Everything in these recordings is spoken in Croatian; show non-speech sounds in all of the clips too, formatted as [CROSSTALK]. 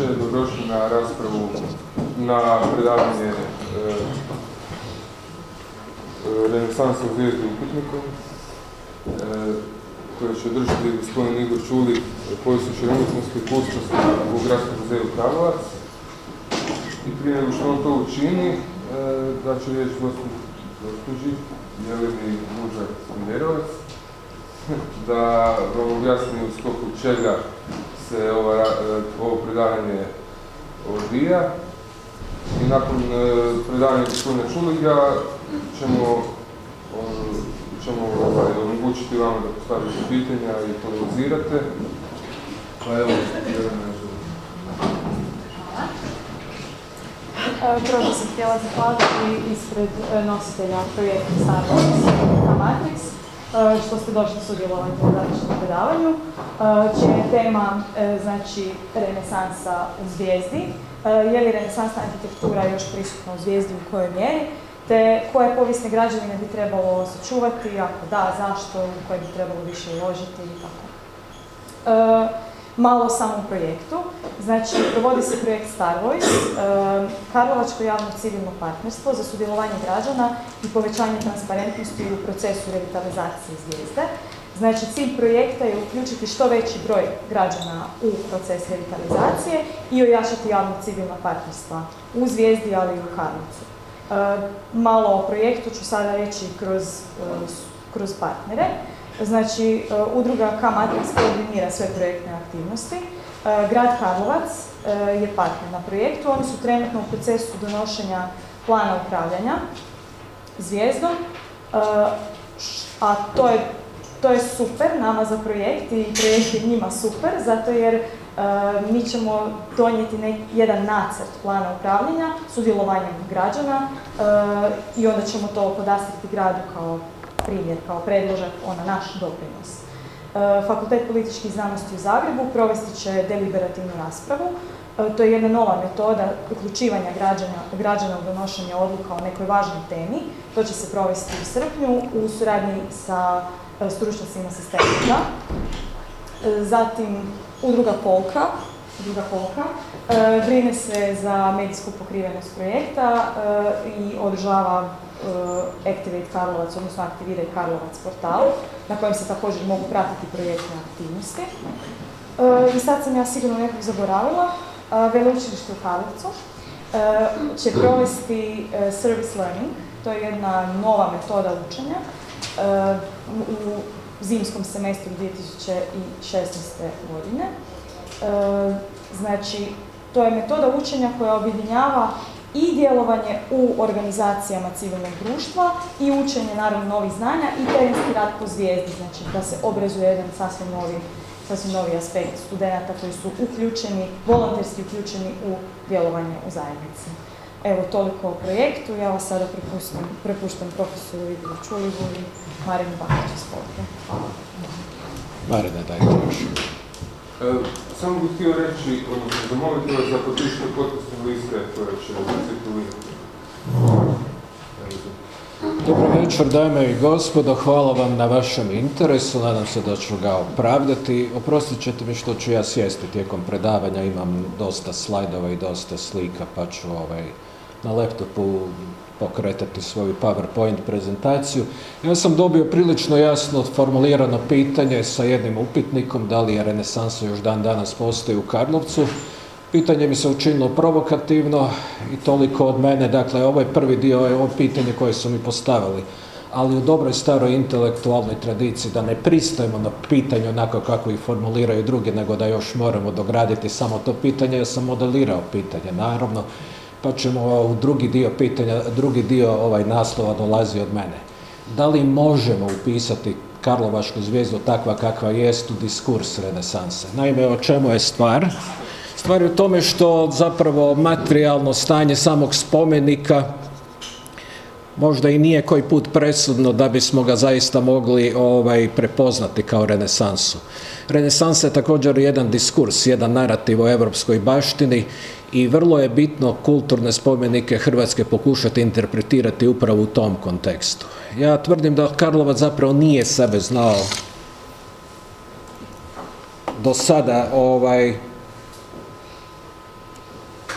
tajniče, dobrodošli na raspravu na predavanje e, e, Renesansa u zvijezdi uputniku e, koje će održati gospodin Igor Čuli, povjesničar umjetnosti i kustosti u Gradskom muzeju Karlovac. I prije nego što on to učini, da ću riječ gospođi Jeleni Mužar Smjerovac, [LAUGHS] da vam objasnim u skoku čega se ova, ovo predavanje odvija. I nakon e, predavanja gospodina Čuliga ćemo, ćemo ovaj, omogućiti vama da postavite pitanja i polemizirate. Pa evo, Prvo sam htjela zahvaliti ispred e, nositelja projekta Star Wars Matrix E, što ste došli sudjelovati u današnjem predavanju, e, čija je tema e, znači renesansa u zvijezdi, je li renesansna arhitektura još prisutna u zvijezdi u kojoj mjeri, te koje povijesne građevine bi trebalo sačuvati, ako da, zašto, koje bi trebalo više uložiti i tako. Malo o samom projektu. Znači, provodi se projekt Star Voice, Karlovačko javno civilno partnerstvo za sudjelovanje građana i povećanje transparentnosti u procesu revitalizacije zvijezde. Znači, cilj projekta je uključiti što veći broj građana u proces revitalizacije i ojačati javno civilno partnerstva u zvijezdi, ali i u Karlovcu. Malo o projektu ću sada reći kroz, kroz partnere. Znači, e, udruga K-Matrix koordinira sve projektne aktivnosti. E, grad Karlovac e, je partner na projektu. Oni su trenutno u procesu donošenja plana upravljanja zvijezdom, a to je, to je super nama za projekt i projekt je njima super, zato jer mi ćemo donijeti jedan nacrt plana upravljanja sudjelovanjem građana i onda ćemo to podastriti gradu kao primjer, kao predložak, ona naš doprinos. E, Fakultet političkih znanosti u Zagrebu provesti će deliberativnu raspravu. E, to je jedna nova metoda uključivanja građana, građana u donošenje odluka o nekoj važnoj temi. To će se provesti u srpnju u suradnji sa e, stručnjacima sistemika. Zatim udruga Polka, udruga Polka, brine se za medijsku pokrivenost projekta i održava Activate Karlovac, odnosno Aktiviraj Karlovac portal, na kojem se također mogu pratiti projektne aktivnosti. Eh, I sad sam ja sigurno nekog zaboravila. Eh, veleučilište u Karlovcu će provesti service learning, to je jedna nova metoda učenja u zimskom semestru 2016. godine. Znači, to je metoda učenja koja objedinjava i djelovanje u organizacijama civilnog društva i učenje naravno novih znanja i terenski rad po zvijezdi, znači da se obrazuje jedan sasvim novi, sasvim novi aspekt studenta koji su uključeni, volonterski uključeni u djelovanje u zajednici. Evo, toliko o projektu. Ja vas sada prepuštam, prepuštam profesoru Ivilu Čulivu i Marinu Bakiću iz Hvala. Marina, daj E, samo bih htio reći, odnosno zamoliti vas za potište potpisne liste koje će cirkulirati. Dobro večer, dame i gospodo, hvala vam na vašem interesu, nadam se da ću ga opravdati. Oprostit ćete mi što ću ja sjesti tijekom predavanja, imam dosta slajdova i dosta slika, pa ću ovaj, na laptopu pokretati svoju PowerPoint prezentaciju. Ja sam dobio prilično jasno formulirano pitanje sa jednim upitnikom da li je renesansa još dan danas postoji u Karlovcu. Pitanje mi se učinilo provokativno i toliko od mene, dakle ovaj prvi dio je ovo pitanje koje su mi postavili, ali u dobroj staroj intelektualnoj tradiciji da ne pristajemo na pitanje onako kako ih formuliraju drugi, nego da još moramo dograditi samo to pitanje, ja sam modelirao pitanje, naravno, pa ćemo u drugi dio pitanja, drugi dio ovaj naslova dolazi od mene. Da li možemo upisati Karlovačku zvijezdu takva kakva jest u diskurs renesanse? Naime, o čemu je stvar? Stvar je u tome što zapravo materijalno stanje samog spomenika možda i nije koji put presudno da bismo ga zaista mogli ovaj, prepoznati kao renesansu. Renesansa je također jedan diskurs, jedan narativ o europskoj baštini i vrlo je bitno kulturne spomenike Hrvatske pokušati interpretirati upravo u tom kontekstu. Ja tvrdim da Karlovac zapravo nije sebe znao do sada ovaj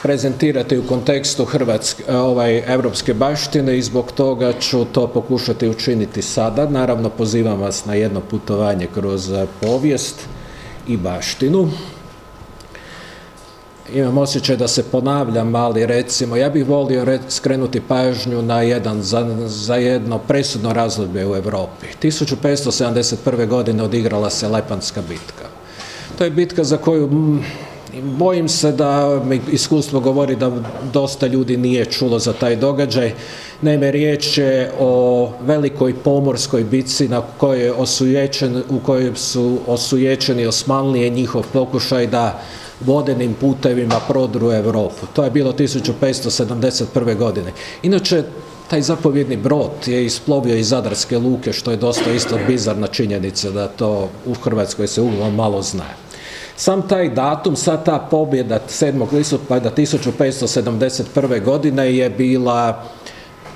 prezentirati u kontekstu hrvatske, ovaj, evropske baštine i zbog toga ću to pokušati učiniti sada. Naravno, pozivam vas na jedno putovanje kroz povijest i baštinu. Imam osjećaj da se ponavljam, ali recimo, ja bih volio skrenuti pažnju na jedan, za, za jedno presudno razdoblje u Europi. 1571. godine odigrala se Lepanska bitka. To je bitka za koju Bojim se da iskustvo govori da dosta ljudi nije čulo za taj događaj. Naime, riječ je o velikoj pomorskoj bitci na kojoj je osujećen, u kojoj su osuječeni Osmanlije njihov pokušaj da vodenim putevima prodru Europu. To je bilo 1571. godine. Inače, taj zapovjedni brod je isplovio iz Zadarske luke, što je dosta isto bizarna činjenica da to u Hrvatskoj se uglavnom malo zna. Sam taj datum, sad ta pobjeda 7. listopada 1571. godine je bila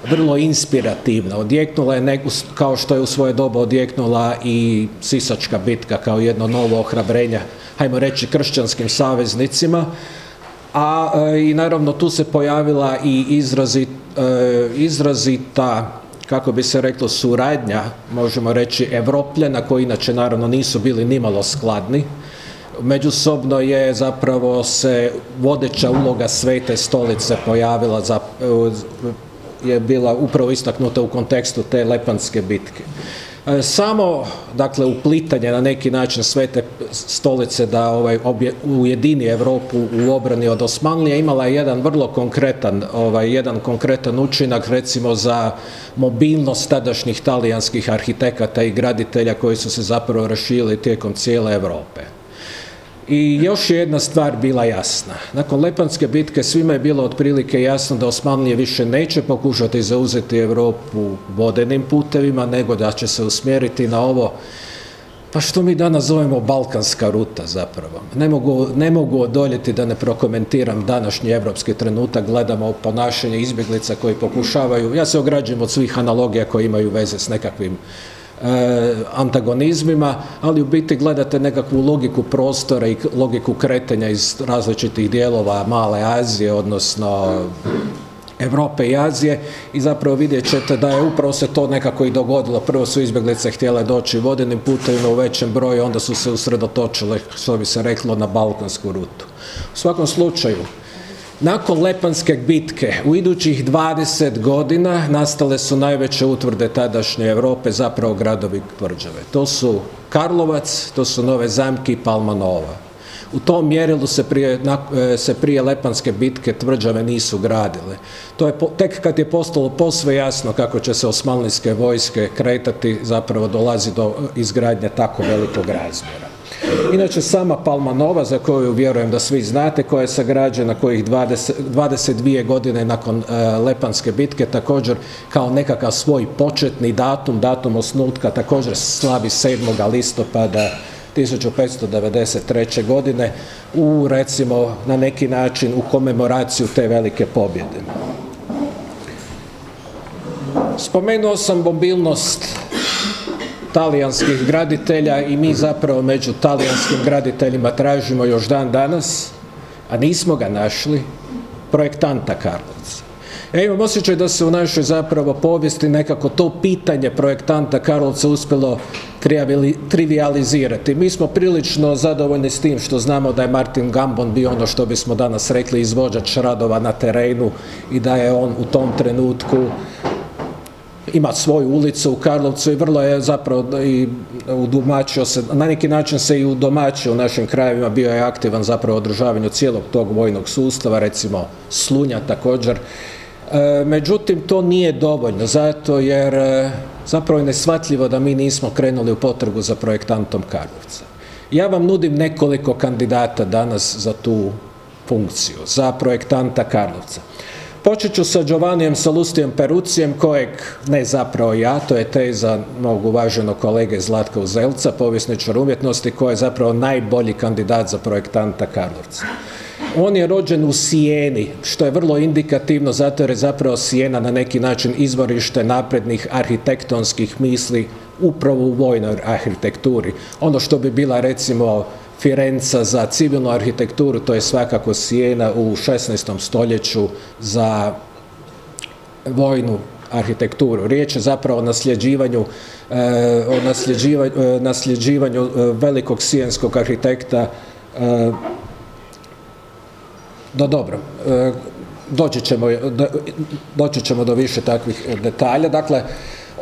vrlo inspirativna. Odjeknula je neku, kao što je u svoje doba odjeknula i Sisačka bitka kao jedno novo ohrabrenje, hajmo reći, kršćanskim saveznicima. A e, i naravno tu se pojavila i izrazit, e, izrazita kako bi se reklo suradnja, možemo reći Evropljena koji inače naravno nisu bili nimalo skladni međusobno je zapravo se vodeća uloga Svete stolice pojavila za, je bila upravo istaknuta u kontekstu te Lepanske bitke. E, samo, dakle, uplitanje na neki način Svete stolice da ovaj, obje, ujedini Europu u obrani od Osmanlija imala je jedan vrlo konkretan, ovaj, jedan konkretan učinak recimo za mobilnost tadašnjih talijanskih arhitekata i graditelja koji su se zapravo rašili tijekom cijele Europe. I još je jedna stvar bila jasna. Nakon Lepanske bitke svima je bilo otprilike jasno da Osmanlije više neće pokušati zauzeti Europu vodenim putevima, nego da će se usmjeriti na ovo pa što mi danas zovemo balkanska ruta zapravo. Ne mogu, ne mogu odoljeti da ne prokomentiram današnji evropski trenutak, gledamo ponašanje izbjeglica koji pokušavaju, ja se ograđujem od svih analogija koje imaju veze s nekakvim antagonizmima, ali u biti gledate nekakvu logiku prostora i logiku kretanja iz različitih dijelova Male Azije, odnosno Europe i Azije i zapravo vidjet ćete da je upravo se to nekako i dogodilo. Prvo su izbjeglice htjele doći vodenim putevima u većem broju, onda su se usredotočile, što bi se reklo, na balkansku rutu. U svakom slučaju, nakon Lepanske bitke u idućih 20 godina nastale su najveće utvrde tadašnje Europe, zapravo gradovi tvrđave. To su Karlovac, to su Nove zamki i Palmanova. U tom mjerilu se prije, e, se prije Lepanske bitke tvrđave nisu gradile. To je tek kad je postalo posve jasno kako će se osmanlijske vojske kretati, zapravo dolazi do izgradnje tako velikog razmjera. Inače, sama Palma Nova, za koju vjerujem da svi znate, koja je sagrađena kojih 20, 22 godine nakon e, Lepanske bitke, također kao nekakav svoj početni datum, datum osnutka, također slavi 7. listopada 1593. godine u recimo na neki način u komemoraciju te velike pobjede. Spomenuo sam mobilnost talijanskih graditelja i mi zapravo među talijanskim graditeljima tražimo još dan danas, a nismo ga našli, projektanta Karlovca. Ja imam osjećaj da se u našoj zapravo povijesti nekako to pitanje projektanta Karlovca uspjelo trivializirati. Mi smo prilično zadovoljni s tim što znamo da je Martin Gambon bio ono što bismo danas rekli izvođač radova na terenu i da je on u tom trenutku ima svoju ulicu u Karlovcu i vrlo je zapravo i udomaćio se, na neki način se i udomaćio u našim krajevima, bio je aktivan zapravo u održavanju cijelog tog vojnog sustava, recimo Slunja također. E, međutim, to nije dovoljno, zato jer e, zapravo je nesvatljivo da mi nismo krenuli u potrgu za projektantom Karlovca. Ja vam nudim nekoliko kandidata danas za tu funkciju, za projektanta Karlovca. Počet ću sa Giovannijem Salustijem Perucijem, kojeg, ne zapravo ja, to je teza mog uvaženog kolege Zlatka Uzelca, povjesničar umjetnosti, koji je zapravo najbolji kandidat za projektanta Karlovca. On je rođen u Sijeni, što je vrlo indikativno, zato jer je zapravo Sijena na neki način izvorište naprednih arhitektonskih misli upravo u vojnoj arhitekturi. Ono što bi bila recimo Firenca za civilnu arhitekturu, to je svakako Sijena u 16. stoljeću za vojnu arhitekturu. Riječ je zapravo o nasljeđivanju, e, o nasljeđivanju, e, nasljeđivanju e, velikog sijenskog arhitekta no dobro, doći ćemo, doći ćemo do više takvih detalja. Dakle,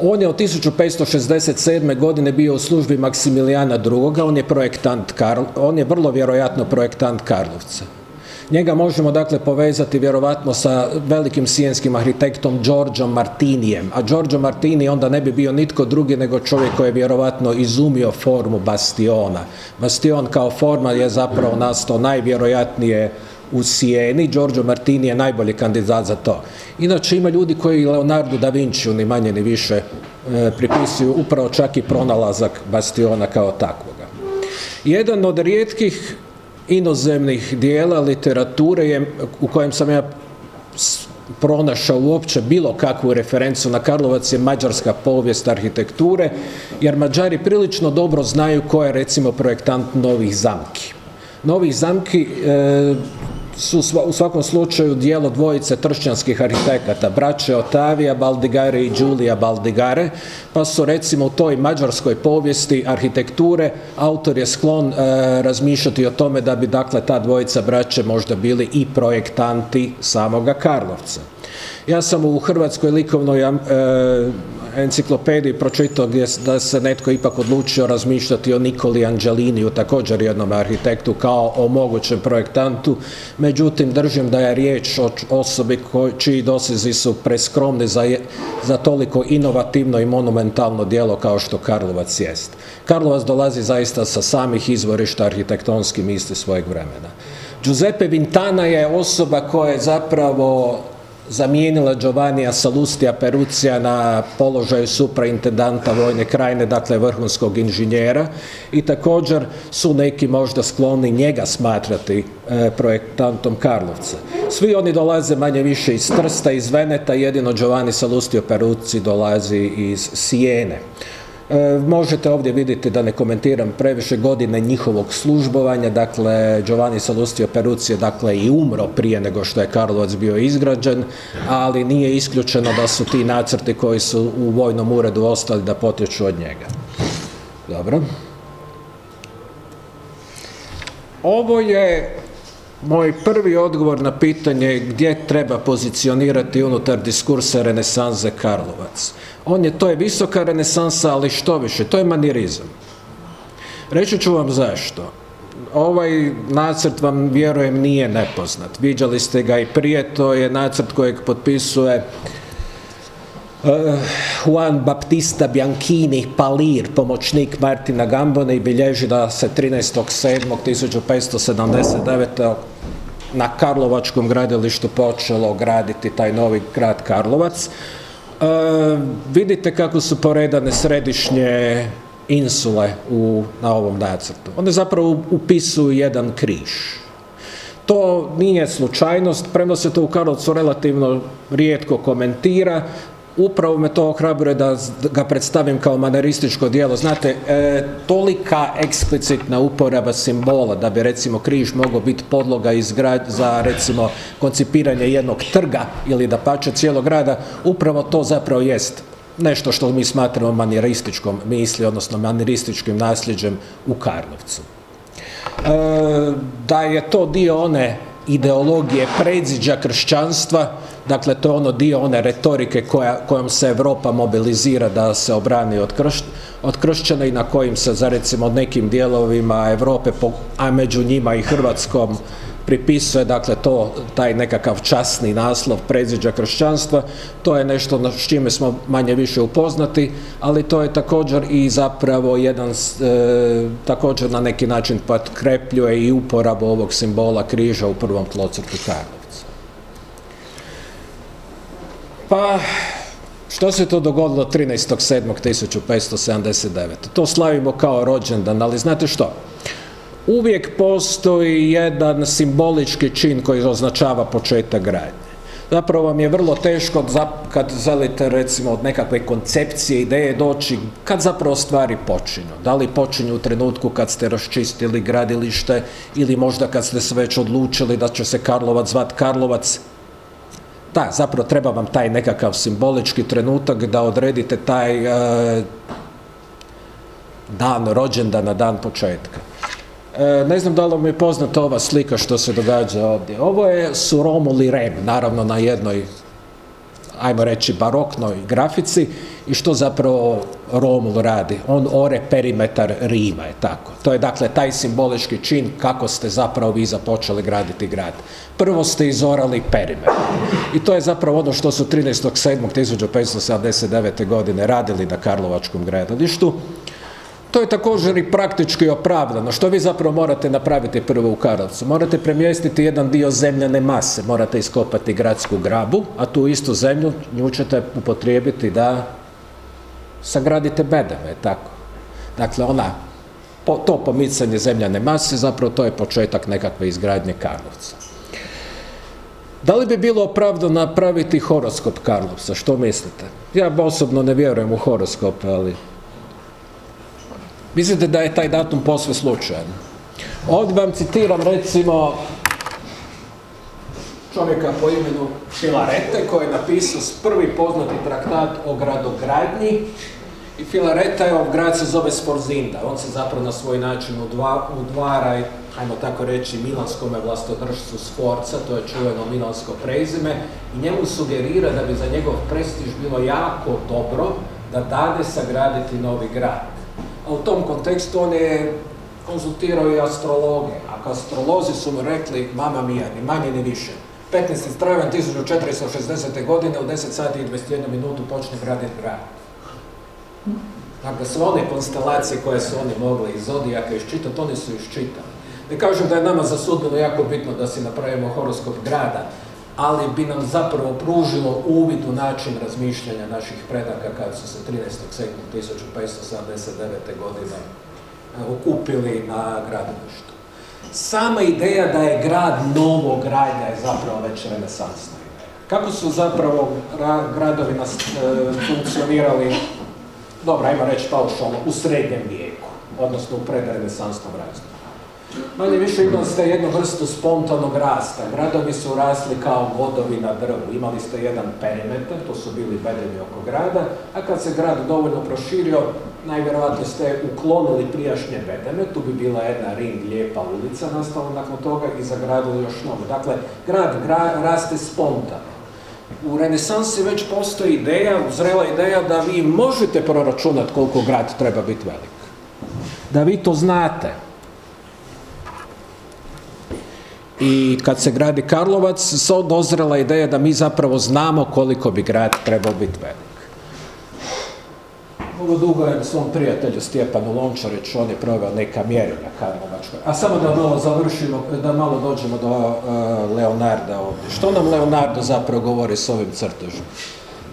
on je od 1567. godine bio u službi Maksimilijana II. On je projektant Karl, on je vrlo vjerojatno projektant Karlovca. Njega možemo dakle povezati vjerovatno sa velikim sijenskim arhitektom Giorgio Martinijem, a Giorgio Martini onda ne bi bio nitko drugi nego čovjek koji je vjerovatno izumio formu bastiona. Bastion kao forma je zapravo nastao najvjerojatnije u Sijeni, Giorgio Martini je najbolji kandidat za to. Inače ima ljudi koji Leonardo da Vinci ni manje ni više e, pripisuju upravo čak i pronalazak bastiona kao takvoga. Jedan od rijetkih inozemnih dijela literature je, u kojem sam ja pronašao uopće bilo kakvu referencu na Karlovac je mađarska povijest arhitekture, jer Mađari prilično dobro znaju ko je recimo projektant novih zamki. Novih zamki e, su u svakom slučaju dijelo dvojice tršćanskih arhitekata, braće Otavija Baldigare i Giulia Baldigare, pa su recimo u toj mađarskoj povijesti arhitekture autor je sklon e, razmišljati o tome da bi dakle ta dvojica braće možda bili i projektanti samoga Karlovca. Ja sam u Hrvatskoj likovnoj e, enciklopediji pročitao gdje da se netko ipak odlučio razmišljati o Nikoli Angeliniju, također jednom arhitektu kao o mogućem projektantu, međutim držim da je riječ o osobi čiji dosezi su preskromni za, za toliko inovativno i monumentalno djelo kao što Karlovac jest. Karlovac dolazi zaista sa samih izvorišta arhitektonski misli svojeg vremena. Giuseppe Vintana je osoba koja je zapravo zamijenila Giovannija Salustija Perucija na položaju supraintendanta vojne krajine, dakle vrhunskog inženjera i također su neki možda skloni njega smatrati e, projektantom Karlovca. Svi oni dolaze manje više iz Trsta, iz Veneta, jedino Giovanni Salustio Peruci dolazi iz Sijene. E, možete ovdje vidjeti da ne komentiram previše godine njihovog službovanja, dakle Giovanni Salustio Peruci je dakle i umro prije nego što je Karlovac bio izgrađen, ali nije isključeno da su ti nacrti koji su u vojnom uredu ostali da potječu od njega. Dobro. Ovo je moj prvi odgovor na pitanje gdje treba pozicionirati unutar diskursa renesanze Karlovac. On je, to je visoka renesansa, ali što više, to je manirizam. Reći ću vam zašto. Ovaj nacrt vam, vjerujem, nije nepoznat. Viđali ste ga i prije, to je nacrt kojeg potpisuje uh, Juan Baptista Bianchini Palir, pomoćnik Martina Gambone i bilježi da se 13.7.1579. na Karlovačkom gradilištu počelo graditi taj novi grad Karlovac. E, vidite kako su poredane središnje insule u, na ovom nacrtu. One zapravo upisuju jedan križ. To nije slučajnost, premda se to u Karlovcu relativno rijetko komentira, upravo me to ohrabruje da ga predstavim kao manerističko djelo. Znate, e, tolika eksplicitna uporaba simbola da bi recimo križ mogao biti podloga izgrad, za recimo koncipiranje jednog trga ili da pače cijelog grada, upravo to zapravo jest nešto što mi smatramo manjerističkom misli, odnosno manjerističkim nasljeđem u Karlovcu. E, da je to dio one ideologije predziđa kršćanstva, dakle to je ono dio one retorike koja, kojom se Europa mobilizira da se obrani od, krš, od kršćana i na kojim se za recimo nekim dijelovima Europe, a među njima i Hrvatskom pripisuje dakle to, taj nekakav časni naslov predziđa kršćanstva, to je nešto s čime smo manje više upoznati, ali to je također i zapravo jedan, e, također na neki način potkrepljuje i uporabu ovog simbola križa u prvom tlocrtu Karlovca. Pa, što se to dogodilo 13.7.1579? To slavimo kao rođendan, ali znate što? uvijek postoji jedan simbolički čin koji označava početak gradnje. Zapravo vam je vrlo teško kad želite recimo od nekakve koncepcije, ideje doći, kad zapravo stvari počinju. Da li počinju u trenutku kad ste raščistili gradilište ili možda kad ste se već odlučili da će se Karlovac zvat Karlovac. Da, zapravo treba vam taj nekakav simbolički trenutak da odredite taj e, dan rođendana, dan početka. E, ne znam da li vam je poznata ova slika što se događa ovdje. Ovo je su Rem, naravno na jednoj, ajmo reći, baroknoj grafici i što zapravo Romul radi? On ore perimetar Rima, je tako. To je dakle taj simbolički čin kako ste zapravo vi započeli graditi grad. Prvo ste izorali perimetar. I to je zapravo ono što su 13.7.1579. godine radili na Karlovačkom gradilištu. To je također i praktički opravdano. Što vi zapravo morate napraviti prvo u Karlovcu? Morate premjestiti jedan dio zemljane mase, morate iskopati gradsku grabu, a tu istu zemlju nju ćete upotrijebiti da sagradite bedeme, tako. Dakle, ona, to pomicanje zemljane mase, zapravo to je početak nekakve izgradnje Karlovca. Da li bi bilo opravdano napraviti horoskop Karlovca? Što mislite? Ja osobno ne vjerujem u horoskop, ali Mislite da je taj datum posve slučajan? Ovdje vam citiram recimo čovjeka po imenu Filarete koji je napisao prvi poznati traktat o gradogradnji i Filareta je, grad se zove Sporzinda. On se zapravo na svoj način udvara, ajmo tako reći, milanskome vlastodržcu Sforca, to je čuveno milansko prezime, i njemu sugerira da bi za njegov prestiž bilo jako dobro da dade sagraditi novi grad a u tom kontekstu on je konzultirao i astrologe. A astrolozi su mu rekli, mama mija, ni manje ni više. 15. travanj 1460. godine u 10 sati i 21 minutu počne graditi grad. Dakle, sve one konstelacije koje su oni mogli iz Zodijaka iščitati, oni su iščitali. Ne kažem da je nama za sudbeno jako bitno da si napravimo horoskop grada, ali bi nam zapravo pružilo uvid u način razmišljanja naših predaka kad su se 13.7.1579. godine e, okupili na gradilištu. Sama ideja da je grad novog grada je zapravo već renesansna. Kako su zapravo gradovi nas, e, funkcionirali, dobro, ajmo reći paušalno, u srednjem vijeku, odnosno u predrenesansnom razdoblju. Manje više imali ste jednu vrstu spontanog rasta. Gradovi su rasli kao vodovi na drvu. Imali ste jedan perimetar, to su bili bedeni oko grada, a kad se grad dovoljno proširio, najvjerojatnije ste uklonili prijašnje bedeme, tu bi bila jedna ring lijepa ulica nastala nakon toga i zagradili još novo. Dakle, grad raste spontano. U renesansi već postoji ideja, zrela ideja da vi možete proračunati koliko grad treba biti velik. Da vi to znate, i kad se gradi Karlovac, dozrela ideja da mi zapravo znamo koliko bi grad trebao biti velik. Ovo dugo je svom prijatelju Stjepanu Lončariću, on je proveo neka mjerenja Karlovačkoj. A samo da malo završimo, da malo dođemo do uh, Leonarda ovdje. Što nam Leonardo zapravo govori s ovim crtežom?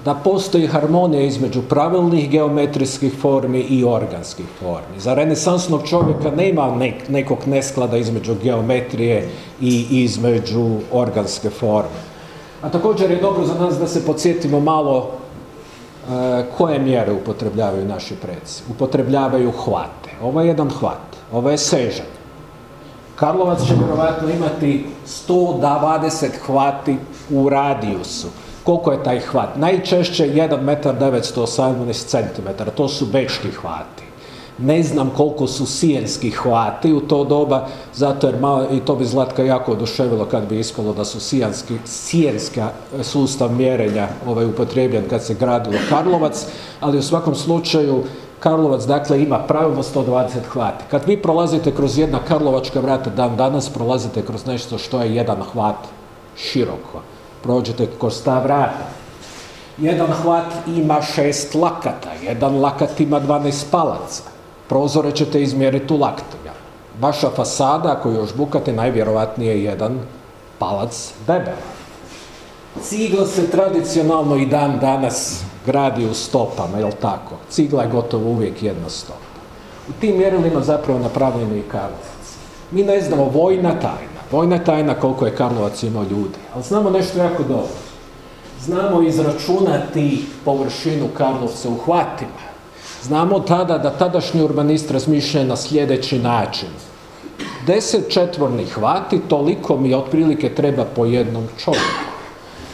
Da postoji harmonija između pravilnih geometrijskih formi i organskih formi. Za renesansnog čovjeka nema nekog nesklada između geometrije i između organske forme. A također je dobro za nas da se podsjetimo malo e, koje mjere upotrebljavaju naši preci. Upotrebljavaju hvate. Ovo je jedan hvat, ovo je sežan. Karlovac će vjerojatno imati 120 hvati u radijusu koliko je taj hvat? Najčešće 1 metar 918 cm, to su bečki hvati. Ne znam koliko su sijenski hvati u to doba, zato jer malo, i to bi Zlatka jako oduševilo kad bi ispalo da su sijanski, sijenska sustav mjerenja ovaj, upotrebljen kad se gradilo Karlovac, ali u svakom slučaju Karlovac dakle ima pravilno 120 hvati. Kad vi prolazite kroz jedna Karlovačka vrata dan danas, prolazite kroz nešto što je jedan hvat široko prođete kroz ta vrata. Jedan hvat ima šest lakata, jedan lakat ima 12 palaca. Prozore ćete izmjeriti u laktima. Vaša fasada, ako još bukate, najvjerovatnije jedan palac debela. Cigla se tradicionalno i dan danas gradi u stopama, jel tako? Cigla je gotovo uvijek jedna stopa. U tim mjerilima zapravo napravljeno i Karlovac. Mi ne znamo vojna tajna. Vojna tajna koliko je Karlovac imao ljudi, ali znamo nešto jako dobro. Znamo izračunati površinu Karlovca u hvatima. Znamo tada da tadašnji urbanist razmišlja na sljedeći način. Deset četvornih hvati, toliko mi otprilike treba po jednom čovjeku.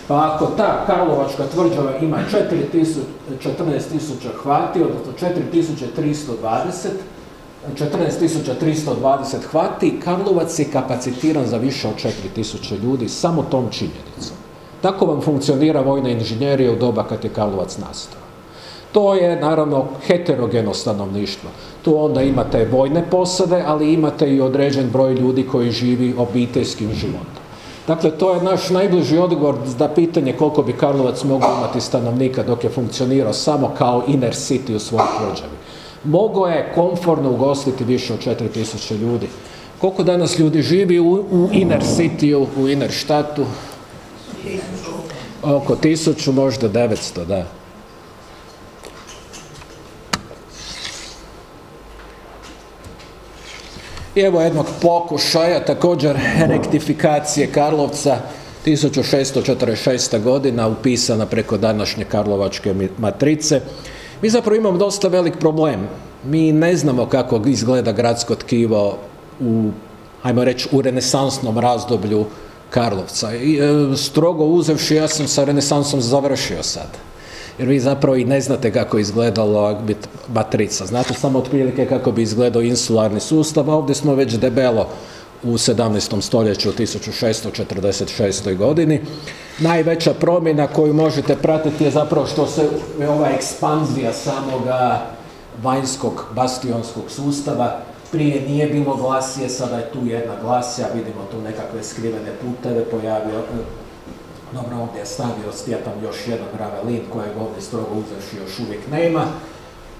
Pa ako ta Karlovačka tvrđava ima 14.000 hvati, odnosno 4.320, 14.320 hvati, Karlovac je kapacitiran za više od 4.000 ljudi samo tom činjenicom. Tako vam funkcionira vojna inženjerija u doba kad je Karlovac nastao. To je naravno heterogeno stanovništvo. Tu onda imate vojne posade, ali imate i određen broj ljudi koji živi obiteljskim životom. Dakle, to je naš najbliži odgovor za pitanje koliko bi Karlovac mogao imati stanovnika dok je funkcionirao samo kao inner city u svojoj tvrđavi. Mogao je komforno ugostiti više od 4000 ljudi. Koliko danas ljudi živi u, u inner city, u inner štatu? Oko tisuću, možda 900, da. I evo jednog pokušaja, također rektifikacije Karlovca, 1646. godina, upisana preko današnje Karlovačke matrice. Mi zapravo imamo dosta velik problem. Mi ne znamo kako izgleda gradsko tkivo u, ajmo reći, u renesansnom razdoblju Karlovca. I, e, strogo uzevši, ja sam sa renesansom završio sad jer vi zapravo i ne znate kako je izgledalo matrica. Znate samo otprilike kako bi izgledao insularni sustav, a ovdje smo već debelo u 17. stoljeću 1646. godini. Najveća promjena koju možete pratiti je zapravo što se ova ekspanzija samoga vanjskog bastionskog sustava prije nije bilo glasije, sada je tu jedna glasija, vidimo tu nekakve skrivene puteve, pojavio, dobro, ovdje je stavio stjepan još jedan ravelin kojeg ovdje strogo uzevši još uvijek nema.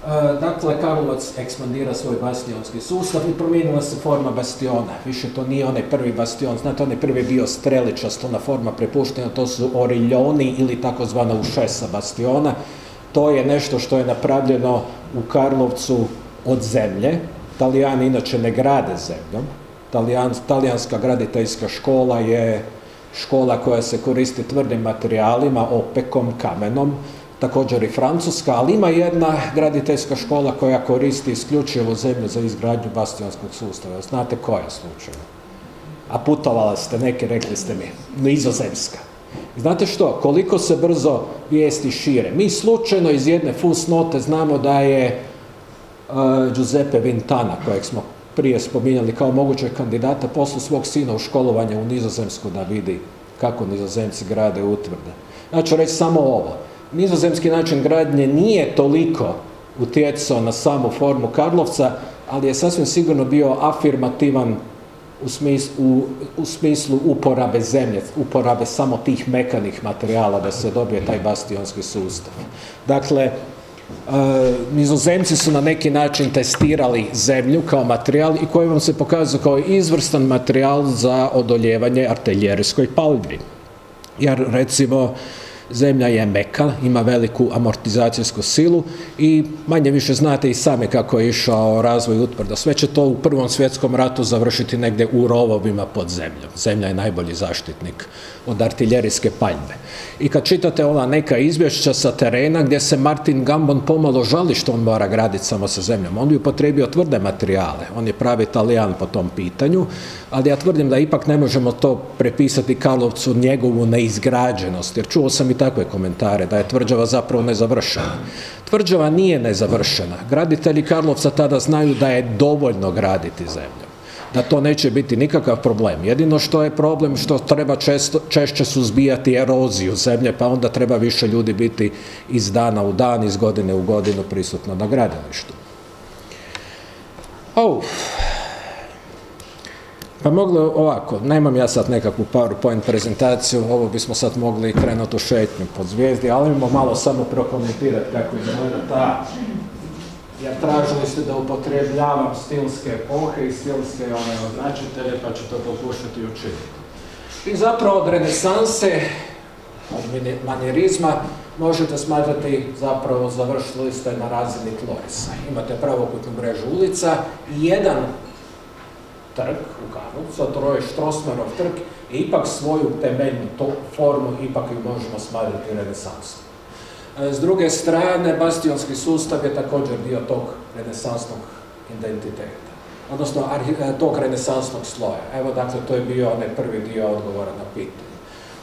E, dakle, Karlovac ekspandira svoj bastionski sustav i promijenila se forma bastiona. Više to nije onaj prvi bastion, znate, onaj prvi bio streličast, ona forma prepuštena, to su oriljoni ili takozvana ušesa bastiona. To je nešto što je napravljeno u Karlovcu od zemlje. Talijani inače ne grade zemljom. talijanska graditeljska škola je škola koja se koristi tvrdim materijalima, opekom, kamenom, također i francuska, ali ima jedna graditeljska škola koja koristi isključivo zemlju za izgradnju bastionskog sustava. Znate koja slučajno? A putovala ste, neki rekli ste mi, nizozemska. Znate što, koliko se brzo vijesti šire. Mi slučajno iz jedne fusnote znamo da je uh, Giuseppe Vintana, kojeg smo prije spominjali kao mogućeg kandidata, poslu svog sina u školovanje u Nizozemsku da vidi kako nizozemci grade utvrde. Znači reći samo ovo. Nizozemski način gradnje nije toliko utjecao na samu formu Karlovca, ali je sasvim sigurno bio afirmativan u smislu, u, smislu uporabe zemlje, uporabe samo tih mekanih materijala da se dobije taj bastionski sustav. Dakle, E, nizozemci su na neki način testirali zemlju kao materijal i koji vam se pokazao kao izvrstan materijal za odoljevanje artiljerijskoj palbi. Jer recimo zemlja je meka, ima veliku amortizacijsku silu i manje više znate i sami kako je išao razvoj utvrda. Sve će to u Prvom svjetskom ratu završiti negdje u rovovima pod zemljom. Zemlja je najbolji zaštitnik od artiljerijske paljbe. I kad čitate ova neka izvješća sa terena gdje se Martin Gambon pomalo žali što on mora graditi samo sa zemljom, on bi upotrebio tvrde materijale, on je pravi talijan po tom pitanju, ali ja tvrdim da ipak ne možemo to prepisati Karlovcu njegovu neizgrađenost, jer čuo sam i takve komentare, da je tvrđava zapravo nezavršena. Tvrđava nije nezavršena. Graditelji Karlovca tada znaju da je dovoljno graditi zemlju da to neće biti nikakav problem. Jedino što je problem što treba često, češće suzbijati eroziju zemlje, pa onda treba više ljudi biti iz dana u dan, iz godine u godinu prisutno na gradilištu. Oh. Pa mogli ovako, nemam ja sad nekakvu PowerPoint prezentaciju, ovo bismo sad mogli krenuti u šetnju pod zvijezdi, ali imamo malo samo prokomentirati kako izgleda ta jer tražili ste da upotrebljavam stilske epohe i stilske one označitelje, pa ću to pokušati učiniti. I zapravo od renesanse, od manjerizma, možete smatrati zapravo završili ste na razini Tlorisa. Imate pravokutnu mrežu ulica i jedan trg u Karlovcu, a to je Štrosmanov trg, I ipak svoju temeljnu to, formu ipak ju možemo smatrati renesansom. E, s druge strane, bastionski sustav je također dio tog renesansnog identiteta, odnosno e, tog renesansnog sloja. Evo, dakle, to je bio onaj prvi dio odgovora na pitanje.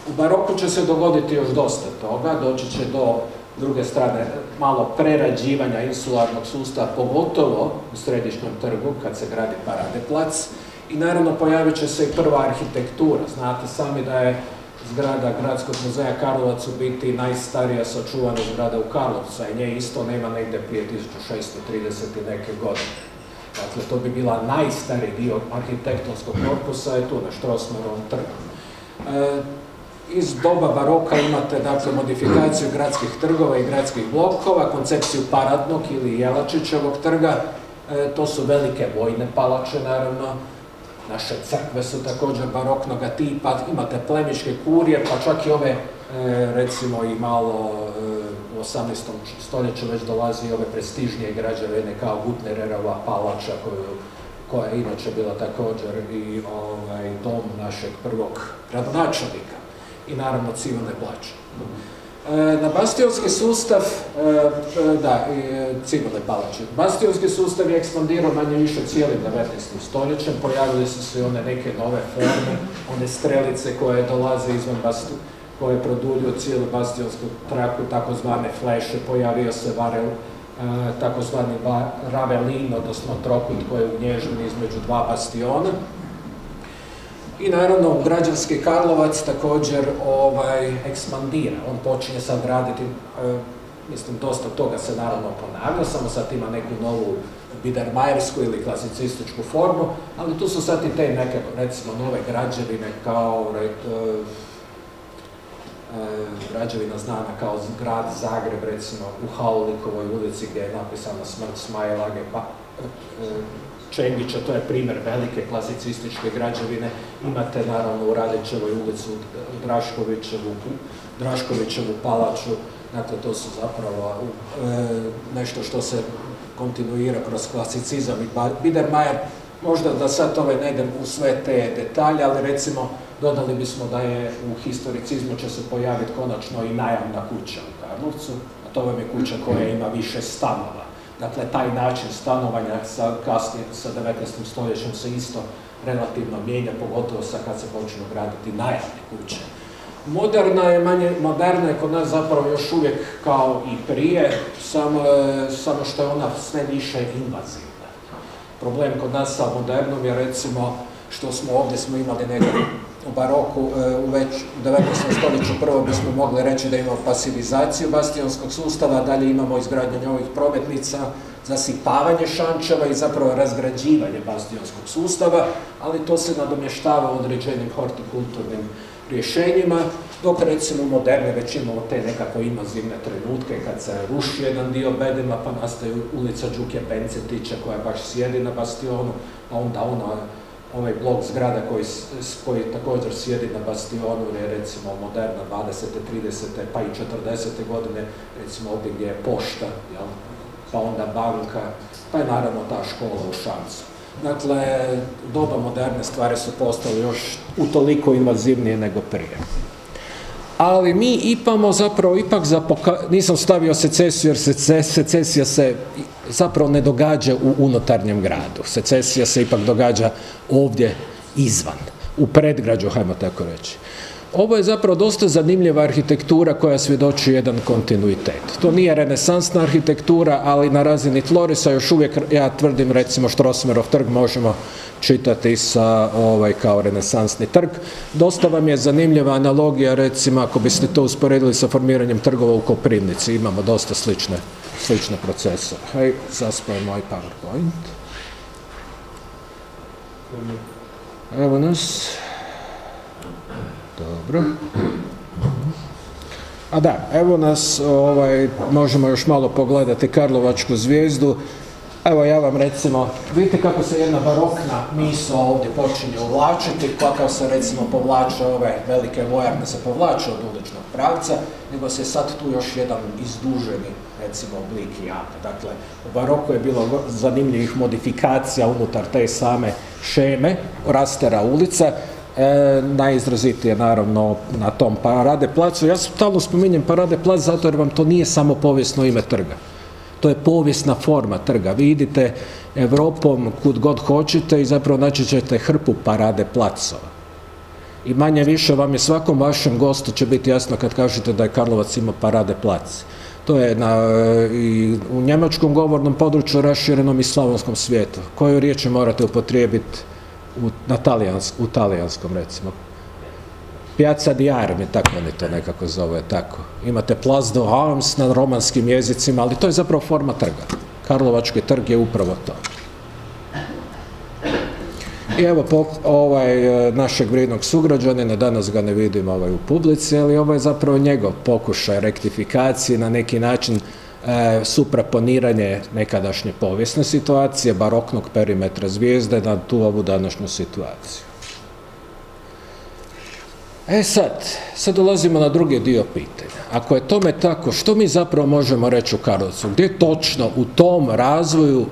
U baroku će se dogoditi još dosta toga, doći će do druge strane malo prerađivanja insularnog sustava, pogotovo u središnjem trgu kad se gradi Paradeplac. I naravno pojavit će se i prva arhitektura. Znate sami da je zgrada Gradskog muzeja Karlovac u biti najstarija sačuvana zgrada u Karlovcu, a nje isto nema negdje prije 1630 i neke godine. Dakle, to bi bila najstariji dio arhitektonskog korpusa je tu na Štrosmarovom trgu. E, iz doba baroka imate dakle modifikaciju gradskih trgova i gradskih blokova, koncepciju paradnog ili Jelačićevog trga, e, to su velike vojne palače naravno, naše crkve su također baroknog tipa, imate plemičke kurije, pa čak i ove, e, recimo i malo e, u 18. stoljeću već dolazi ove prestižnije građevine kao Gutnererova palača koja je inače bila također i ovaj, dom našeg prvog gradonačelnika i naravno civilne plaće. E, na bastionski sustav, e, e, da, civilne palače. Bastionski sustav je ekspandirao manje više cijelim 19. stoljećem, pojavili su se one neke nove forme, one strelice koje dolaze izvan bastion, koje produljuju cijelu bastionsku traku, takozvane fleše, pojavio se varel, takozvani ravelin, odnosno trokut koji je ugnježen između dva bastiona. I naravno građanski Karlovac također ovaj, ekspandira, on počinje sad raditi, e, mislim dosta toga se naravno ponavlja, samo sad ima neku novu bidermajersku ili klasicističku formu, ali tu su sad i te neke recimo nove građevine kao e, e, građevina znana kao grad Zagreb recimo u Haulikovoj ulici gdje je napisana smrt Smajlage pa, Čengića, to je primjer velike klasicističke građevine. Imate naravno u Radećevoj ulicu Draškovićevu, Draškovićevu palaču, dakle to su zapravo e, nešto što se kontinuira kroz klasicizam i Biedermajer. Možda da sad ovaj ne idem u sve te detalje, ali recimo dodali bismo da je u historicizmu će se pojaviti konačno i najamna kuća u Karlovcu, a to vam je kuća koja ima više stanova Dakle, taj način stanovanja sa, kasnije, sa 19. stoljećem se isto relativno mijenja, pogotovo sa kad se počinu graditi najavne kuće. Moderna je manje, moderna je kod nas zapravo još uvijek kao i prije, samo, samo što je ona sve više invazivna. Problem kod nas sa modernom je recimo što smo ovdje smo imali nekako u baroku, e, već u 19. stoljeću prvo bismo mogli reći da imamo pasivizaciju bastionskog sustava, dalje imamo izgradnje novih prometnica, zasipavanje šančeva i zapravo razgrađivanje bastionskog sustava, ali to se nadomještava određenim hortikulturnim rješenjima, dok recimo moderne već imamo te nekako invazivne trenutke kad se ruši jedan dio bedema pa nastaje ulica Đuke Pencetića koja baš sjedi na bastionu, a onda ona ovaj blok zgrada koji, koji također sjedi na bastionu je recimo moderna 20. 30. pa i 40. godine, recimo ovdje gdje je pošta, jel? pa onda banka, pa je naravno ta škola u Šancu. Dakle, doba moderne stvari su postale još utoliko invazivnije nego prije ali mi ipamo zapravo ipak za nisam stavio secesiju jer secesija se zapravo ne događa u unutarnjem gradu. Secesija se ipak događa ovdje izvan, u predgrađu, hajmo tako reći. Ovo je zapravo dosta zanimljiva arhitektura koja svjedoči jedan kontinuitet. To nije renesansna arhitektura, ali na razini Tlorisa još uvijek, ja tvrdim recimo Štrosmerov trg možemo čitati sa ovaj kao renesansni trg. Dosta vam je zanimljiva analogija recimo ako biste to usporedili sa formiranjem trgova u Koprivnici. Imamo dosta slične, slične procese. Hej, zaspao moj PowerPoint. Evo nas. Dobro. A da, evo nas, ovaj, možemo još malo pogledati Karlovačku zvijezdu. Evo ja vam recimo, vidite kako se jedna barokna miso ovdje počinje uvlačiti, kako se recimo povlače ove velike vojarne, se povlače od uličnog pravca, nego se sad tu još jedan izduženi recimo oblik jame. Dakle, u baroku je bilo zanimljivih modifikacija unutar te same šeme, rastera ulica, E, najizrazitije naravno na tom Parade placu. Ja stalno spominjem Parade plac zato jer vam to nije samo povijesno ime trga. To je povijesna forma trga. Vi idite Europom kud god hoćete i zapravo naći ćete hrpu Parade placova. I manje više vam je svakom vašem gostu će biti jasno kad kažete da je Karlovac ima Parade plac. To je na, i u njemačkom govornom području raširenom i slavonskom svijetu. Koju riječ morate upotrijebiti u, na u talijanskom recimo. Piazza di Armi, tako oni to nekako zove, tako. Imate Place de Arms na romanskim jezicima, ali to je zapravo forma trga. Karlovački trg je upravo to. I evo ovaj, e, našeg vridnog sugrađanina, danas ga ne vidim ovaj, u publici, ali ovo je zapravo njegov pokušaj rektifikacije na neki način e, supraponiranje nekadašnje povijesne situacije, baroknog perimetra zvijezde na tu ovu današnju situaciju. E sad, sad dolazimo na drugi dio pitanja. Ako je tome tako, što mi zapravo možemo reći u Karlovcu? Gdje točno u tom razvoju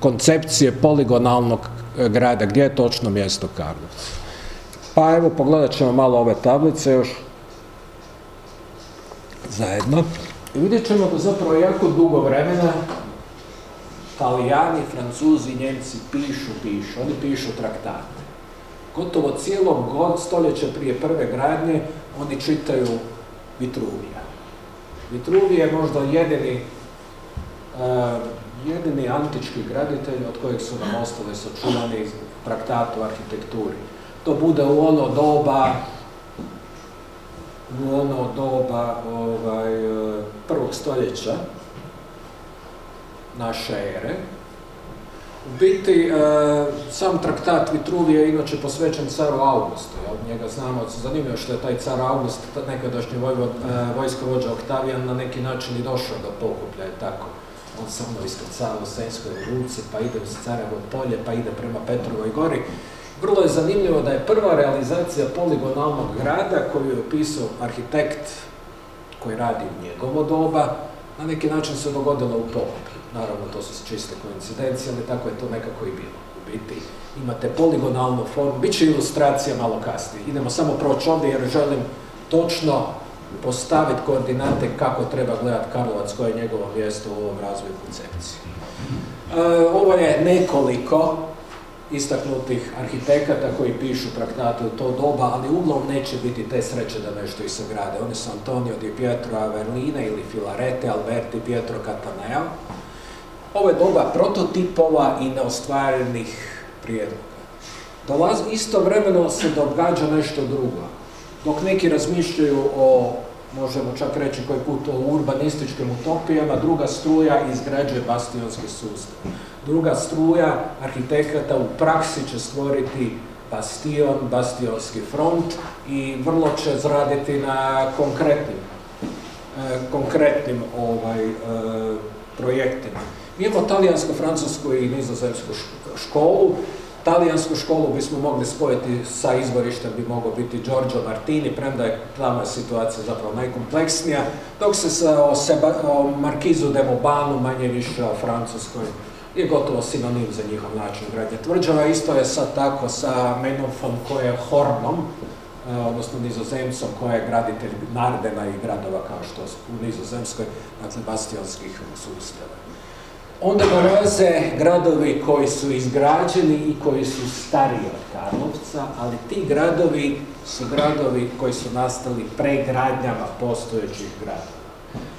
koncepcije poligonalnog e, grada, gdje je točno mjesto Karlovca? Pa evo, pogledat ćemo malo ove tablice još zajedno. I vidjet ćemo da zapravo jako dugo vremena Italijani, Francuzi, Njemci pišu, pišu. Oni pišu traktate. Gotovo cijelog god stoljeća prije prve gradnje oni čitaju Vitruvija. Vitruvije je možda jedini uh, jedini antički graditelj od kojeg su nam ostale sačuvani traktat u arhitekturi. To bude u ono doba u ono doba ovaj, prvog stoljeća naše ere. U biti, e, sam traktat Vitruvije je inače posvećen caru Augustu. Od njega znamo, zanimljivo što je taj car August, nekadašnji vojvod, e, vojskovođa Oktavijan, na neki način i došao do pokuplja, je tako. On se ono iskrcava u Senjskoj ruci, pa ide u Carevo polje, pa ide prema Petrovoj gori. Vrlo je zanimljivo da je prva realizacija poligonalnog grada koju je opisao arhitekt koji radi u njegovo doba, na neki način se dogodila u pokuplju. Naravno, to su čiste koincidencije, ali tako je to nekako i bilo. U biti imate poligonalnu formu, bit će ilustracija malo kasnije. Idemo samo proći ovdje jer želim točno postaviti koordinate kako treba gledati Karlovac, koje je njegovo mjesto u ovom razvoju koncepcije. E, ovo je nekoliko istaknutih arhitekata koji pišu traktate u to doba, ali uglavnom neće biti te sreće da nešto i sagrade. Oni su Antonio di Pietro Averline ili Filarete, Alberti Pietro Cataneo. Ovo je doba prototipova i neostvarenih prijedloga. Dolaz, istovremeno se događa nešto drugo. Dok neki razmišljaju o, možemo čak reći koji put o urbanističkim utopijama, druga struja izgrađuje bastionski sustav. Druga struja arhitekata u praksi će stvoriti bastion, bastionski front i vrlo će zraditi na konkretnim, e, konkretnim ovaj, e, projektima. Mi imamo talijansko, francusku i nizozemsku školu. Talijansku školu bismo mogli spojiti sa izvorištem bi mogao biti Giorgio Martini, premda je tamo situacija zapravo najkompleksnija, dok se sa, o, Seba, o Markizu de Mobanu, manje više o Francuskoj, je gotovo sinonim za njihov način gradnje tvrđava. Isto je sad tako sa Menofom koje je Hornom, e, odnosno nizozemcom koja je graditelj Nardena i gradova kao što u nizozemskoj, dakle bastionskih sustava. Onda dolaze gradovi koji su izgrađeni i koji su stariji od Karlovca, ali ti gradovi su gradovi koji su nastali pregradnjama postojećih gradova.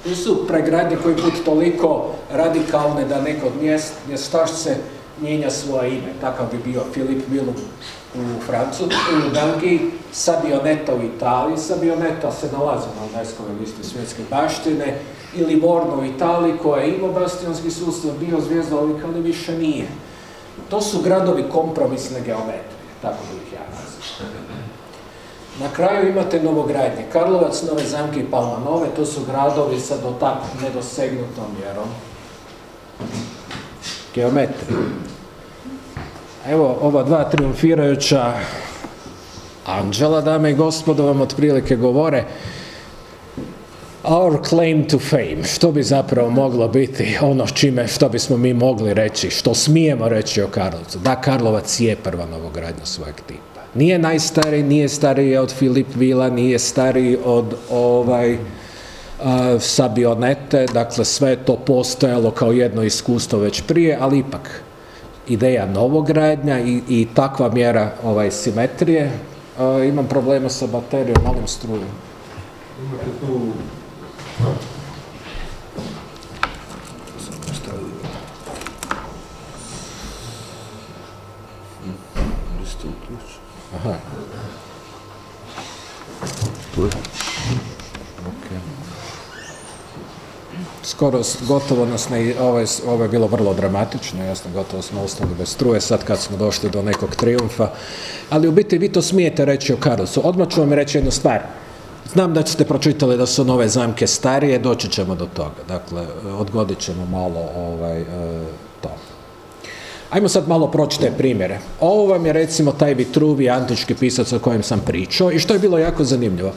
Tu su pregradnje koji put toliko radikalne da neko mjest, mjestašce mijenja svoje ime. Takav bi bio Filip Vilum u Francusku, u Belgiji, Sabioneta u Italiji. Sabioneta se nalazi na UNESCO listi svjetske baštine. Ili Livorno u Italiji koja je imao bastionski sustav, bio zvijezda ovih, ali više nije. To su gradovi kompromisne geometrije, tako bi ih ja na kraju imate novogradnje. Karlovac, Nove zamke i Palma Nove, to su gradovi sa do tak nedosegnutom mjerom. Geometrija. Evo, ova dva triumfirajuća anđela, dame i gospodo, vam otprilike govore our claim to fame, što bi zapravo moglo biti ono čime, što bismo mi mogli reći, što smijemo reći o Karlovcu. Da, Karlovac je prva novogradnja svojeg tipa. Nije najstariji, nije stariji od Filip Vila, nije stariji od ovaj, Sabionete, dakle sve je to postojalo kao jedno iskustvo već prije, ali ipak ideja novogradnja i, i takva mjera ovaj, simetrije. imam problema sa baterijom, molim struju. Imate tu Aha. Skoro, gotovo nas ne, ovo je, ovo je bilo vrlo dramatično, jasno, gotovo smo ostali bez struje sad kad smo došli do nekog triumfa, ali u biti vi to smijete reći o Karlsu. Odmah ću vam reći jednu stvar. Znam da ste pročitali da su nove zamke starije, doći ćemo do toga. Dakle, odgodit ćemo malo ovaj, e, to. Ajmo sad malo proći te primjere. Ovo vam je recimo taj Vitruvi, antički pisac o kojem sam pričao i što je bilo jako zanimljivo.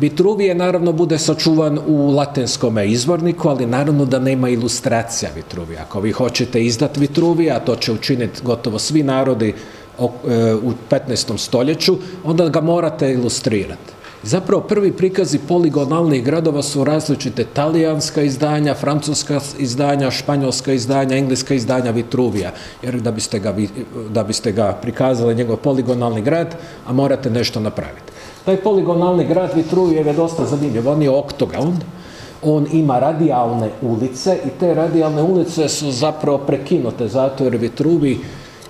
Vitruvije naravno bude sačuvan u latinskome izvorniku, ali naravno da nema ilustracija Vitruvija. Ako vi hoćete izdat Vitruvija, a to će učiniti gotovo svi narodi e, u 15. stoljeću, onda ga morate ilustrirati. Zapravo prvi prikazi poligonalnih gradova su različite talijanska izdanja, francuska izdanja, španjolska izdanja, engleska izdanja Vitruvija. Jer da biste ga, da biste ga prikazali njegov poligonalni grad, a morate nešto napraviti. Taj poligonalni grad Vitruvijev je dosta zanimljiv. On je oktogon, on ima radijalne ulice i te radijalne ulice su zapravo prekinute zato jer Vitruvi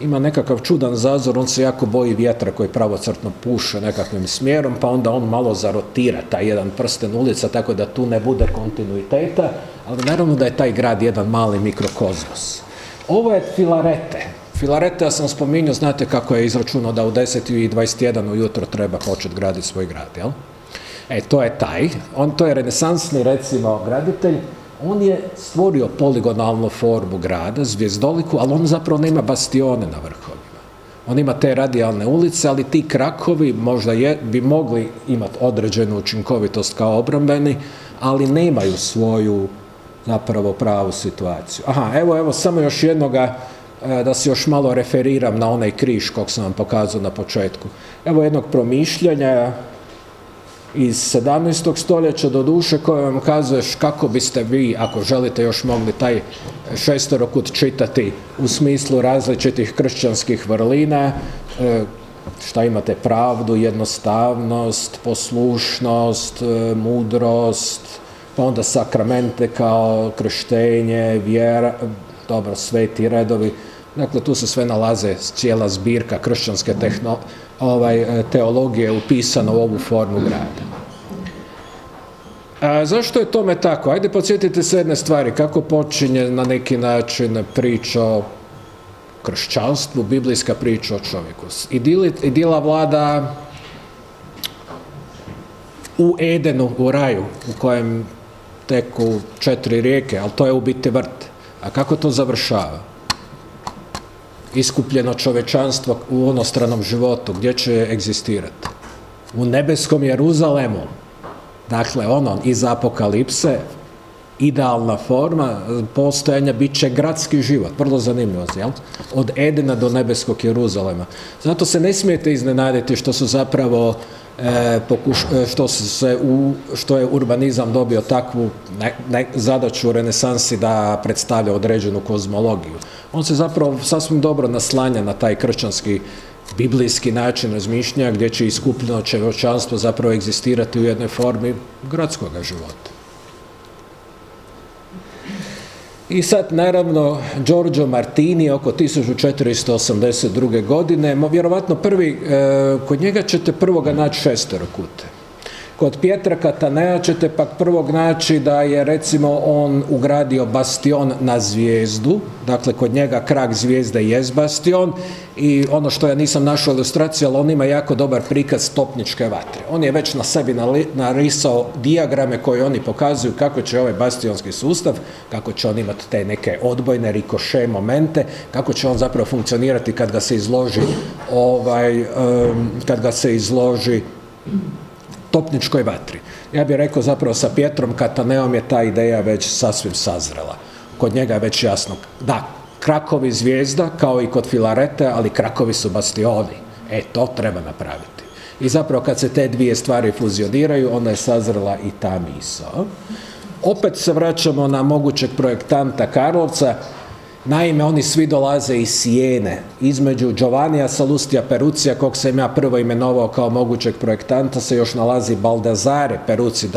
ima nekakav čudan zazor, on se jako boji vjetra koji pravocrtno puše nekakvim smjerom, pa onda on malo zarotira taj jedan prsten ulica, tako da tu ne bude kontinuiteta, ali naravno da je taj grad jedan mali mikrokozmos. Ovo je Filarete. Filarete, ja sam spominjao, znate kako je izračunao da u 10 i 21 ujutro treba početi graditi svoj grad, jel? E, to je taj. On, to je renesansni, recimo, graditelj on je stvorio poligonalnu formu grada, zvijezdoliku, ali on zapravo nema bastione na vrhovima. On ima te radijalne ulice, ali ti krakovi možda je, bi mogli imati određenu učinkovitost kao obrambeni, ali nemaju svoju zapravo pravu situaciju. Aha, evo, evo, samo još jednoga, e, da se još malo referiram na onaj križ kog sam vam pokazao na početku. Evo jednog promišljanja, iz 17. stoljeća do duše koje vam kazuješ kako biste vi, ako želite još mogli taj šestorokut čitati u smislu različitih kršćanskih vrlina, e, šta imate pravdu, jednostavnost, poslušnost, e, mudrost, pa onda sakramente kao krštenje, vjera, dobro, sveti redovi, dakle tu se sve nalaze cijela zbirka kršćanske tehno, ovaj, e, teologije upisana u ovu formu grada. A zašto je tome tako? Ajde podsjetite se jedne stvari, kako počinje na neki način priča o kršćanstvu, biblijska priča o čovjeku. Idila vlada u Edenu, u raju, u kojem teku četiri rijeke, ali to je u biti vrt. A kako to završava? Iskupljeno čovečanstvo u onostranom životu, gdje će egzistirati? U nebeskom Jeruzalemu. Dakle, ono, iz apokalipse, idealna forma postojanja bit će gradski život. Vrlo zanimljivo, jel? Od Edena do nebeskog Jeruzalema. Zato se ne smijete iznenaditi što su zapravo e, e, što, se u, što je urbanizam dobio takvu zadaću u renesansi da predstavlja određenu kozmologiju. On se zapravo sasvim dobro naslanja na taj kršćanski biblijski način razmišljanja gdje će iskupljeno čovječanstvo zapravo egzistirati u jednoj formi gradskog života. I sad naravno Giorgio Martini oko 1482. godine, vjerovatno prvi, e, kod njega ćete prvoga naći šesterokute. Kod Pjetra Katanea ćete pak prvog naći da je recimo on ugradio bastion na zvijezdu, dakle kod njega krak zvijezde je bastion i ono što ja nisam našao ilustraciju, ali on ima jako dobar prikaz topničke vatre. On je već na sebi narisao dijagrame koje oni pokazuju kako će ovaj bastionski sustav, kako će on imati te neke odbojne rikoše momente, kako će on zapravo funkcionirati kad ga se izloži ovaj, kad ga se izloži topničkoj vatri. Ja bih rekao zapravo sa Pietrom Kataneom je ta ideja već sasvim sazrela. Kod njega je već jasno, da, krakovi zvijezda, kao i kod Filarete, ali krakovi su bastioni. E, to treba napraviti. I zapravo kad se te dvije stvari fuzioniraju, onda je sazrela i ta misao. Opet se vraćamo na mogućeg projektanta Karlovca, Naime, oni svi dolaze iz Sijene, između Giovannija Salustija Perucija, kog sam ja prvo imenovao kao mogućeg projektanta, se još nalazi Baldazare Peruci,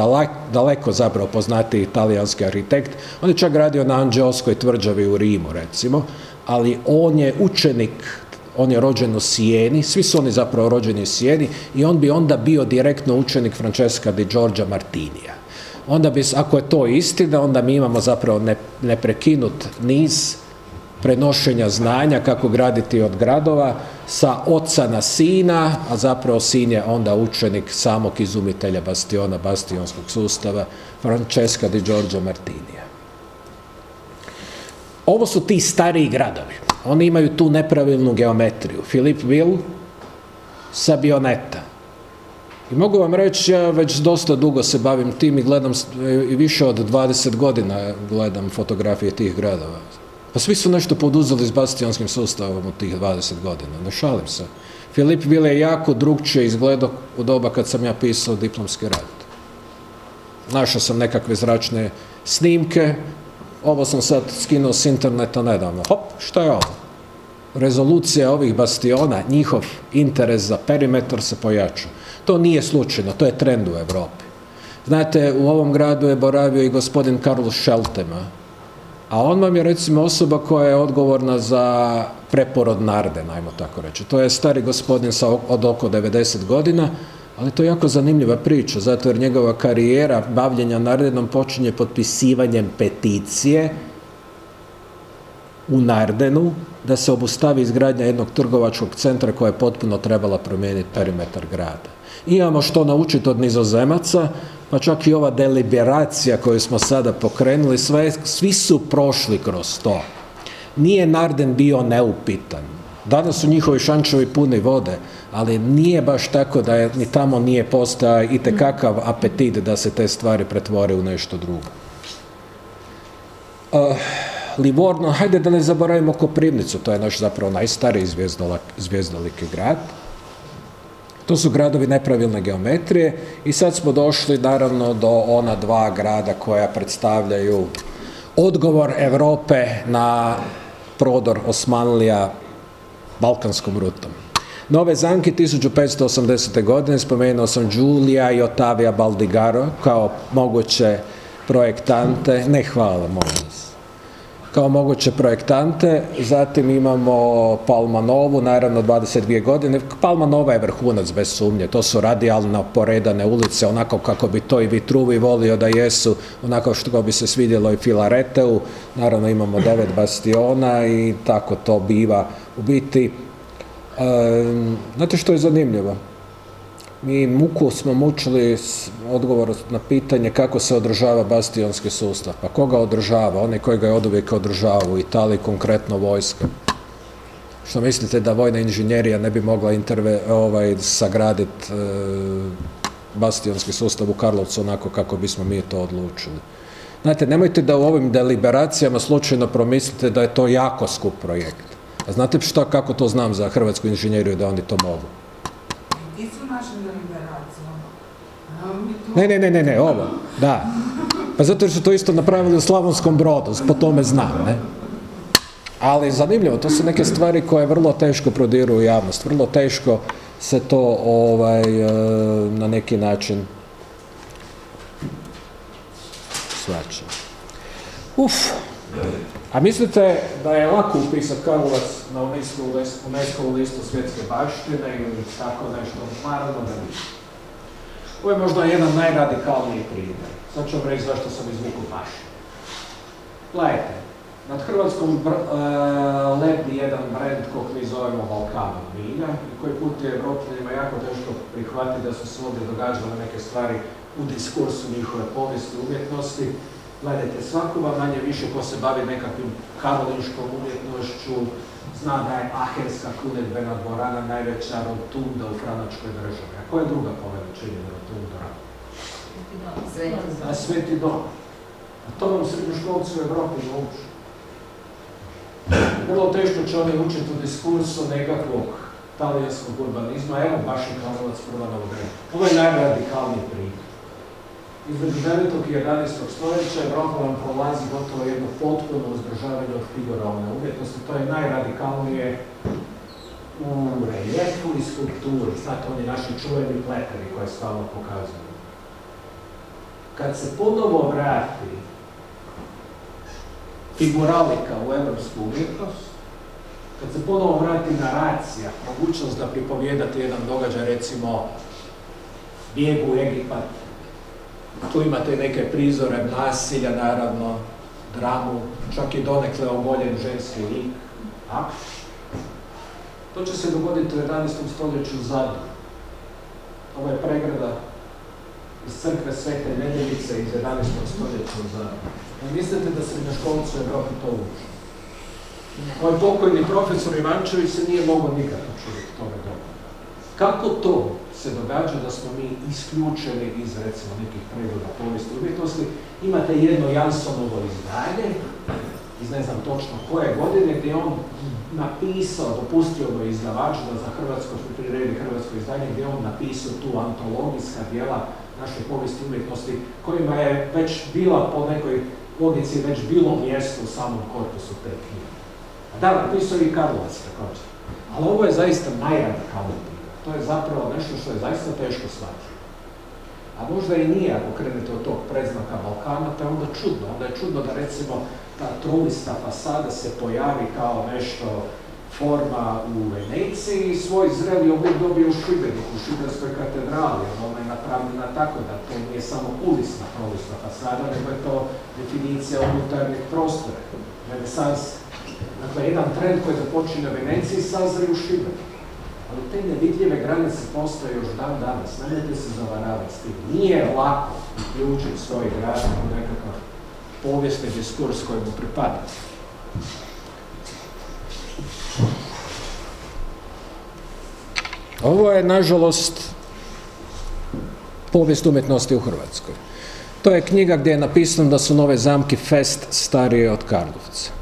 daleko zapravo poznati italijanski arhitekt. On je čak radio na Anđeoskoj tvrđavi u Rimu, recimo, ali on je učenik on je rođen u Sijeni, svi su oni zapravo rođeni u Sijeni i on bi onda bio direktno učenik Francesca di Giorgia Martinija. Onda bi, ako je to istina, onda mi imamo zapravo neprekinut niz prenošenja znanja kako graditi od gradova sa oca na sina, a zapravo sin je onda učenik samog izumitelja bastiona, bastionskog sustava, Francesca di Giorgio Martinija. Ovo su ti stariji gradovi. Oni imaju tu nepravilnu geometriju. Filip Will sa Bioneta. I mogu vam reći, ja već dosta dugo se bavim tim i gledam, i više od 20 godina gledam fotografije tih gradova. Pa svi su nešto poduzeli s bastionskim sustavom u tih 20 godina, ne šalim se. Filip Vil je jako drugčije izgledao u doba kad sam ja pisao diplomski rad. Našao sam nekakve zračne snimke, ovo sam sad skinuo s interneta nedavno. Hop, šta je ovo? Rezolucija ovih bastiona, njihov interes za perimetar se pojačao. To nije slučajno, to je trend u Europi. Znate, u ovom gradu je boravio i gospodin Karl Šeltema, a on vam je recimo osoba koja je odgovorna za preporod narde, najmo tako reći. To je stari gospodin sa od oko 90 godina, ali to je jako zanimljiva priča, zato jer njegova karijera bavljenja Nardenom počinje potpisivanjem peticije u Nardenu da se obustavi izgradnja jednog trgovačkog centra koja je potpuno trebala promijeniti perimetar grada. Imamo što naučiti od nizozemaca, pa čak i ova deliberacija koju smo sada pokrenuli, sve, svi su prošli kroz to. Nije Narden bio neupitan. Danas su njihovi šančevi puni vode, ali nije baš tako da je, ni tamo nije postao i kakav apetit da se te stvari pretvore u nešto drugo. Uh, Livorno, hajde da ne zaboravimo Koprivnicu, to je naš zapravo najstariji zvijezdoliki grad. To su gradovi nepravilne geometrije i sad smo došli naravno do ona dva grada koja predstavljaju odgovor Europe na prodor Osmanlija Balkanskom rutom. Nove Zanki 1580. godine spomenuo sam Giulia i Otavia Baldigaro kao moguće projektante. Ne hvala, molim kao moguće projektante. Zatim imamo Palmanovu, naravno 22 godine. Palmanova je vrhunac bez sumnje. To su radijalno poredane ulice, onako kako bi to i Vitruvi volio da jesu, onako što bi se svidjelo i Filareteu. Naravno imamo devet bastiona i tako to biva. U biti, znate što je zanimljivo? Mi muku smo mučili odgovor na pitanje kako se održava bastionski sustav. Pa koga održava? Onaj koji ga je od uvijek održava u Italiji, konkretno vojska. Što mislite da vojna inženjerija ne bi mogla interve, ovaj, sagraditi e, bastionski sustav u Karlovcu onako kako bismo mi to odlučili? Znate, nemojte da u ovim deliberacijama slučajno promislite da je to jako skup projekt. A znate što, kako to znam za hrvatsku inženjeriju da oni to mogu? Ne, ne, ne, ne, ne, ovo, da. Pa zato su to isto napravili u Slavonskom brodu, po tome znam, ne. Ali zanimljivo, to su neke stvari koje vrlo teško prodiru u javnost, vrlo teško se to ovaj, e, na neki način svača. Uf, a mislite da je lako upisati Karlovac na UNESCO listu svjetske baštine ili tako nešto? Naravno da nije. Ovo je možda jedan najradikalniji primjer. Sad ću vam reći zašto sam izvukao baš. Gledajte, nad Hrvatskom uh, lebdi jedan brend kog mi zovemo Balkanom i koji put je Evropljanima jako teško prihvatiti da su se ovdje događale neke stvari u diskursu njihove povijesti umjetnosti. Gledajte, svako vam manje više ko se bavi nekakvim karolinškom umjetnošću, zna da je Aherska kunedbena dvorana najveća rotunda u Franačkoj državi. A koja je druga po veličini rotunda? Sveti dom. A Sveti dom. A to vam srednjoškolci u Evropi ne uči. Vrlo teško će oni učiti u diskursu nekakvog talijanskog urbanizma, evo baš je Karlovac prva novogradnja. Ovo je najradikalniji primjer. Između 9. i 11. stoljeća Europa vam prolazi gotovo jedno potpuno uzdržavanje od figuralne umjetnosti. To je najradikalnije u reljefu i skulpturi. Znate, oni naši čuveni pleteri koje stalno pokazuju. Kad se ponovo vrati figuralika u evropsku umjetnost, kad se ponovo vrati naracija, mogućnost da pripovijedate jedan događaj, recimo bijegu u Egipat, tu imate neke prizore nasilja, naravno, dramu, čak i donekle ogoljen ženski lik, To će se dogoditi u 11. stoljeću u Zadru. Ovo je pregrada iz crkve Svete Nedeljice iz 11. stoljeća u Zadru. mislite da srednjoškolci u Evropi to uči? Moj pokojni profesor Ivančević se nije mogao nikako čuti tome dobro. Kako to se događa da smo mi isključeni iz recimo nekih pregleda povijesti umjetnosti? Imate jedno Jansonovo izdanje, iz ne znam točno koje godine, gdje on napisao, dopustio mu izdavač da za Hrvatsko priredi Hrvatsko izdanje, gdje on napisao tu antologijska dijela naše povijesti umjetnosti, kojima je već bila po nekoj logici već bilo mjesto u samom korpusu te knjige. Da, napisao i Karlovac također. Ali ovo je zaista najradikalniji To je zapravo nešto što je zaista teško shvatiti. A možda i nije ako krenete od tog predznaka Balkana, to je onda čudno. Onda je čudno da recimo ta trulista fasada se pojavi kao nešto forma u Veneciji i svoj zreli oblik dobije u Šibeniku, u Šibenskoj katedrali. Ona je napravljena tako da to nije samo ulisna trulista fasada, nego je to definicija unutarnjeg prostora, renesans. Dakle, jedan trend koji započinje u Veneciji sazri u Šibeniku. Ali te nevidljive granice postoje još dan danas. Nemojte se zavaravati s tim. Nije lako uključiti svoj grad u nekakav povijesni diskurs koji mu pripada. Ovo je, nažalost, povijest umjetnosti u Hrvatskoj. To je knjiga gdje je napisano da su nove zamke fest starije od Karlovca.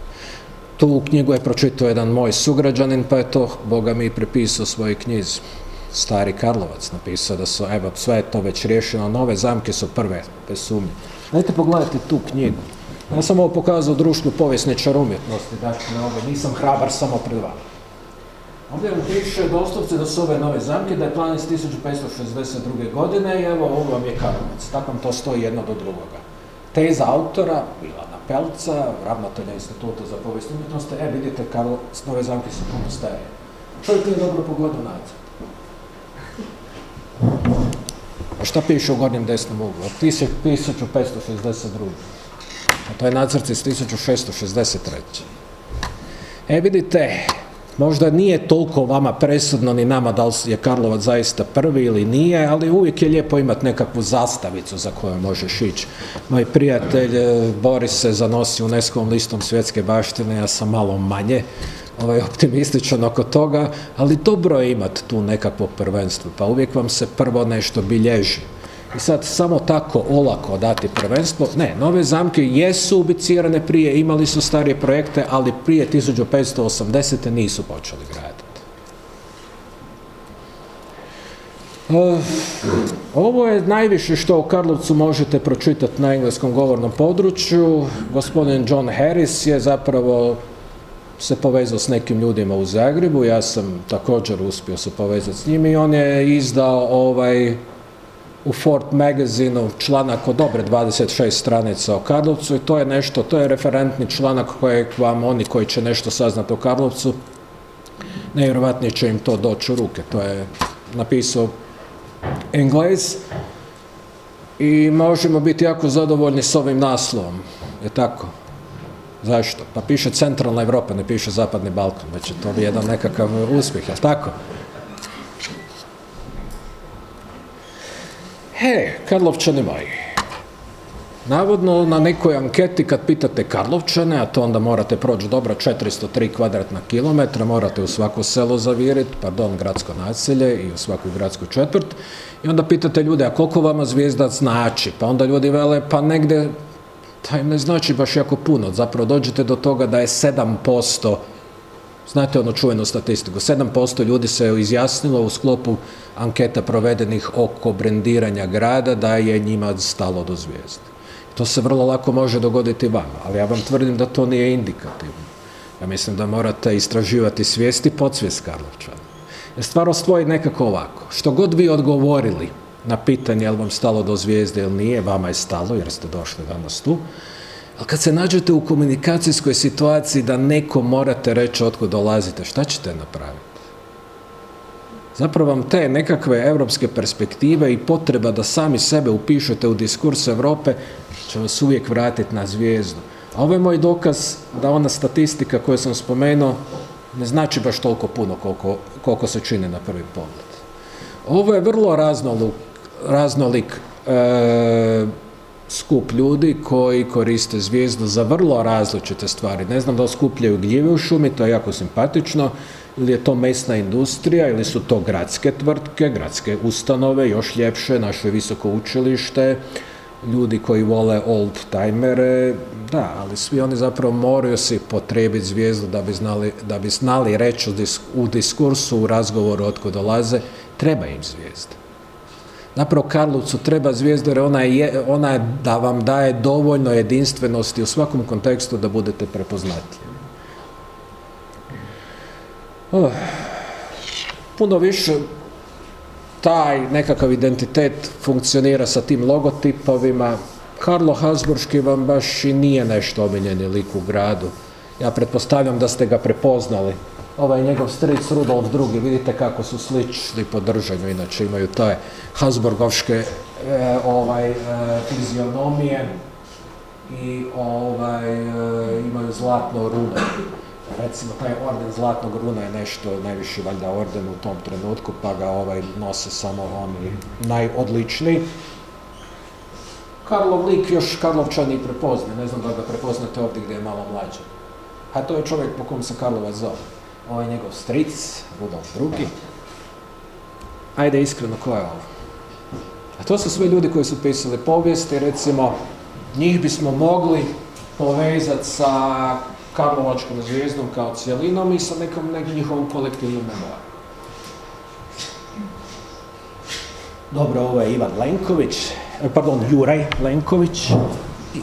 Tu knjigu je pročitao jedan moj sugrađanin, pa je to, Boga mi, prepisao svoj knjizi. Stari Karlovac napisao da su, evo, sve je to već riješeno, nove zamke su prve, bez sumnje. Dajte pogledajte tu knjigu. Ja sam ovo pokazao društvu povijesničar umjetnosti, dakle, ovo, nisam hrabar samo pred vama. Ovdje vam piše doslovce da su ove nove zamke, da je plan iz 1562. godine i evo ovo vam je Karlovac. Tako vam to stoji jedno do drugoga. Teza autora, Milana Pelca, ravnatelja instituta za povijest umjetnosti, e vidite, Karlovac, nove zamke su puno starije. Čovjek nije dobro pogledao nacrt. A šta piše u gornjem desnom uglu? 1562. A to je nacrt iz 1663. E vidite, možda nije toliko vama presudno ni nama da li je Karlovac zaista prvi ili nije, ali uvijek je lijepo imati nekakvu zastavicu za koju možeš ići. Moj prijatelj e, Boris se zanosi UNESCO listom svjetske baštine, ja sam malo manje ovaj, optimističan oko toga, ali dobro je imati tu nekakvo prvenstvo, pa uvijek vam se prvo nešto bilježi. I sad samo tako olako dati prvenstvo, ne, nove zamke jesu ubicirane prije, imali su starije projekte, ali prije 1580. nisu počeli graditi. Uh, ovo je najviše što u Karlovcu možete pročitati na engleskom govornom području. Gospodin John Harris je zapravo se povezao s nekim ljudima u Zagrebu, ja sam također uspio se povezati s njim i on je izdao ovaj u Fort Magazinu članak od dobre 26 stranica o Karlovcu i to je nešto, to je referentni članak kojeg vam oni koji će nešto saznati o Karlovcu, najvjerojatnije će im to doći u ruke. To je napisao Englez i možemo biti jako zadovoljni s ovim naslovom. Je tako? Zašto? Pa piše centralna Europa, ne piše zapadni Balkan, već je to jedan nekakav uspjeh, je tako? He, Karlovčani moji, navodno na nekoj anketi kad pitate Karlovčane, a to onda morate proći dobro 403 kvadratna kilometra, morate u svako selo zaviriti, pardon, gradsko naselje i u svaku gradsku četvrt, i onda pitate ljude, a koliko vama zvijezda znači? Pa onda ljudi vele, pa negdje, taj ne znači baš jako puno, zapravo dođete do toga da je 7% Znate ono čuvenu statistiku, 7% ljudi se izjasnilo u sklopu anketa provedenih oko brendiranja grada da je njima stalo do zvijezde. To se vrlo lako može dogoditi vama, ali ja vam tvrdim da to nije indikativno. Ja mislim da morate istraživati svijest i podsvijest Karlovčana. Jer stvar stoji nekako ovako. Što god vi odgovorili na pitanje je li vam stalo do zvijezde ili nije, vama je stalo jer ste došli danas tu, ali kad se nađete u komunikacijskoj situaciji da neko morate reći otkud dolazite, šta ćete napraviti? Zapravo vam te nekakve europske perspektive i potreba da sami sebe upišete u diskurs Europe će vas uvijek vratiti na zvijezdu. A ovo je moj dokaz da ona statistika koju sam spomenuo ne znači baš toliko puno koliko, koliko se čini na prvi pogled. Ovo je vrlo raznolik, raznolik e, skup ljudi koji koriste zvijezdu za vrlo različite stvari. Ne znam da li skupljaju gljive u šumi, to je jako simpatično, ili je to mesna industrija, ili su to gradske tvrtke, gradske ustanove, još ljepše, naše visoko učilište, ljudi koji vole old timere, da, ali svi oni zapravo moraju si potrebiti zvijezdu da bi znali, da bi znali reći u diskursu, u razgovoru otko dolaze, treba im zvijezda. Zapravo Karlovcu treba zvijezda jer ona je, ona je da vam daje dovoljno jedinstvenosti u svakom kontekstu da budete prepoznatljivi. Oh, puno više taj nekakav identitet funkcionira sa tim logotipovima. Karlo Hasburški vam baš i nije nešto omiljeni lik u gradu. Ja pretpostavljam da ste ga prepoznali. Ovaj njegov stric Rudolf II, vidite kako su slični po držanju, inače imaju te Hasburgovške e, ovaj, e, fizionomije i ovaj, e, imaju zlatno runo recimo taj orden Zlatnog runa je nešto najviši valjda orden u tom trenutku, pa ga ovaj nose samo oni najodličniji. Karlov lik još Karlovčani prepozne, ne znam da ga prepoznate ovdje gdje je malo mlađe. A to je čovjek po kom se Karlovac zove. Ovo je njegov stric, Rudolf drugi. Ajde iskreno, ko je ovo? A to su sve ljudi koji su pisali povijesti, recimo, njih bismo mogli povezati sa Karlovačkom zvijezdom kao cijelinom i sa nekom, nekom njihovom kolektivnom memoarom. Dobro, ovo je Ivan Lenković, pardon, Juraj Lenković,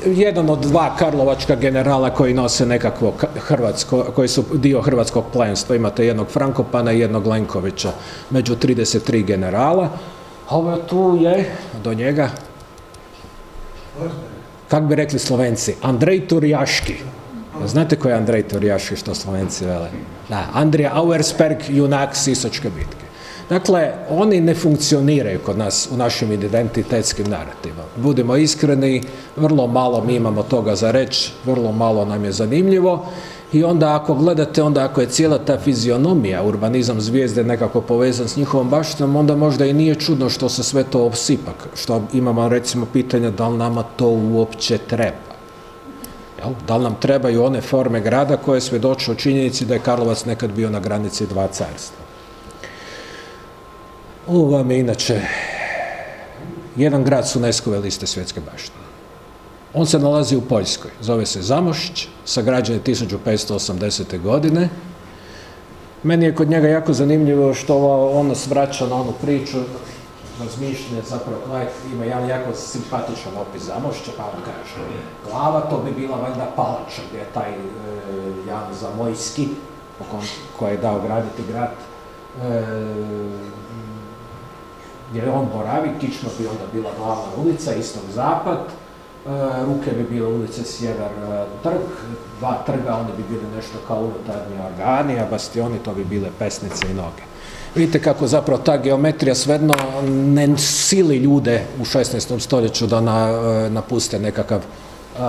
jedan od dva karlovačka generala koji nose nekakvo hrvatsko, koji su dio hrvatskog plenstva. Imate jednog Frankopana i jednog Lenkovića među 33 generala. Ovo tu je, do njega, kak bi rekli slovenci, Andrej Turjaški. Znate ko je Andrej Torjaši što slovenci vele? Da, Andrija Auersperg, junak Sisočke bitke. Dakle, oni ne funkcioniraju kod nas u našim identitetskim narativima. Budimo iskreni, vrlo malo mi imamo toga za reći, vrlo malo nam je zanimljivo i onda ako gledate, onda ako je cijela ta fizionomija, urbanizam zvijezde nekako povezan s njihovom baštinom, onda možda i nije čudno što se sve to obsipak, što imamo recimo pitanja da li nama to uopće treba. Da li nam trebaju one forme grada koje svjedoče o činjenici da je Karlovac nekad bio na granici dva carstva. Ovo vam je inače jedan grad su UNESCO liste svjetske baštine. On se nalazi u Poljskoj, zove se Zamošć, sagrađen je 1580. godine. Meni je kod njega jako zanimljivo što on nas vraća na onu priču razmišljanje, zapravo Klein ima jedan jako simpatičan opis Zamošća, pa on kaže, glava to bi bila valjda palača, gdje je taj e, Jan Zamojski, koji je dao graditi grad, e, gdje on boravi, kičma bi onda bila glavna ulica, istok-zapad, e, ruke bi bile ulice sjever-trg, dva trga, oni bi bili nešto kao unutarnji organi, a bastioni to bi bile pesnice i noge. Vidite kako zapravo ta geometrija svedno ne sili ljude u 16. stoljeću da e, napuste nekakav e,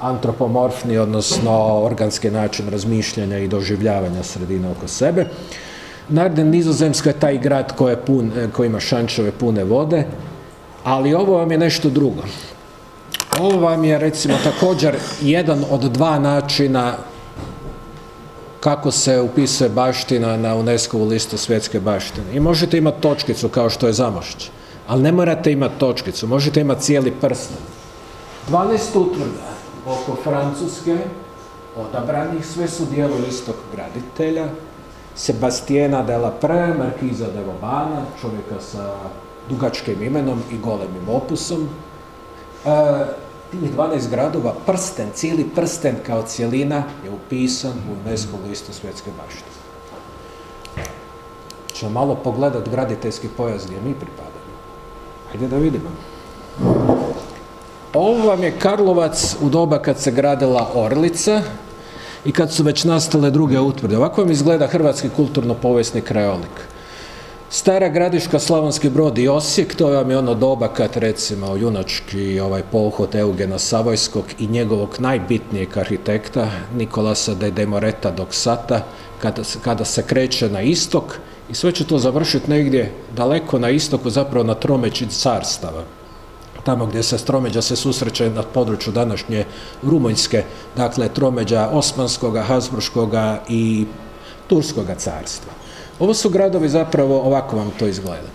antropomorfni, odnosno organski način razmišljanja i doživljavanja sredine oko sebe. Naravno, Nizozemska je taj grad koji, je pun, e, koji ima šančeve pune vode, ali ovo vam je nešto drugo. Ovo vam je recimo također jedan od dva načina kako se upisuje baština na UNESCO listu svjetske baštine. I možete imati točkicu kao što je Zamošć, ali ne morate imati točkicu, možete imati cijeli prst. 12 utvrda oko Francuske odabranih, sve su dijelo istog graditelja, Sebastiana della Pre, Markiza de Vobana, čovjeka sa dugačkim imenom i golemim opusom. E, tih 12 gradova, prsten, cijeli prsten kao cijelina je upisan u UNESCO listu svjetske baštine. Ćemo malo pogledati graditeljski pojas gdje mi pripadamo. Hajde da vidimo. Ovo vam je Karlovac u doba kad se gradila Orlica i kad su već nastale druge utvrde. Ovako vam izgleda hrvatski kulturno-povijesni krajolik. Stara gradiška Slavonski brod i Osijek, to vam je ono doba kad recimo junački ovaj pohod Eugena Savojskog i njegovog najbitnijeg arhitekta Nikolasa de Demoreta Doksata, kada, kada se kreće na istok i sve će to završiti negdje daleko na istoku, zapravo na tromeći carstava tamo gdje se tromeđa se susreće na području današnje Rumunjske, dakle tromeđa Osmanskoga, Habsburškoga i Turskoga carstva. Ovo su gradovi zapravo, ovako vam to izgleda.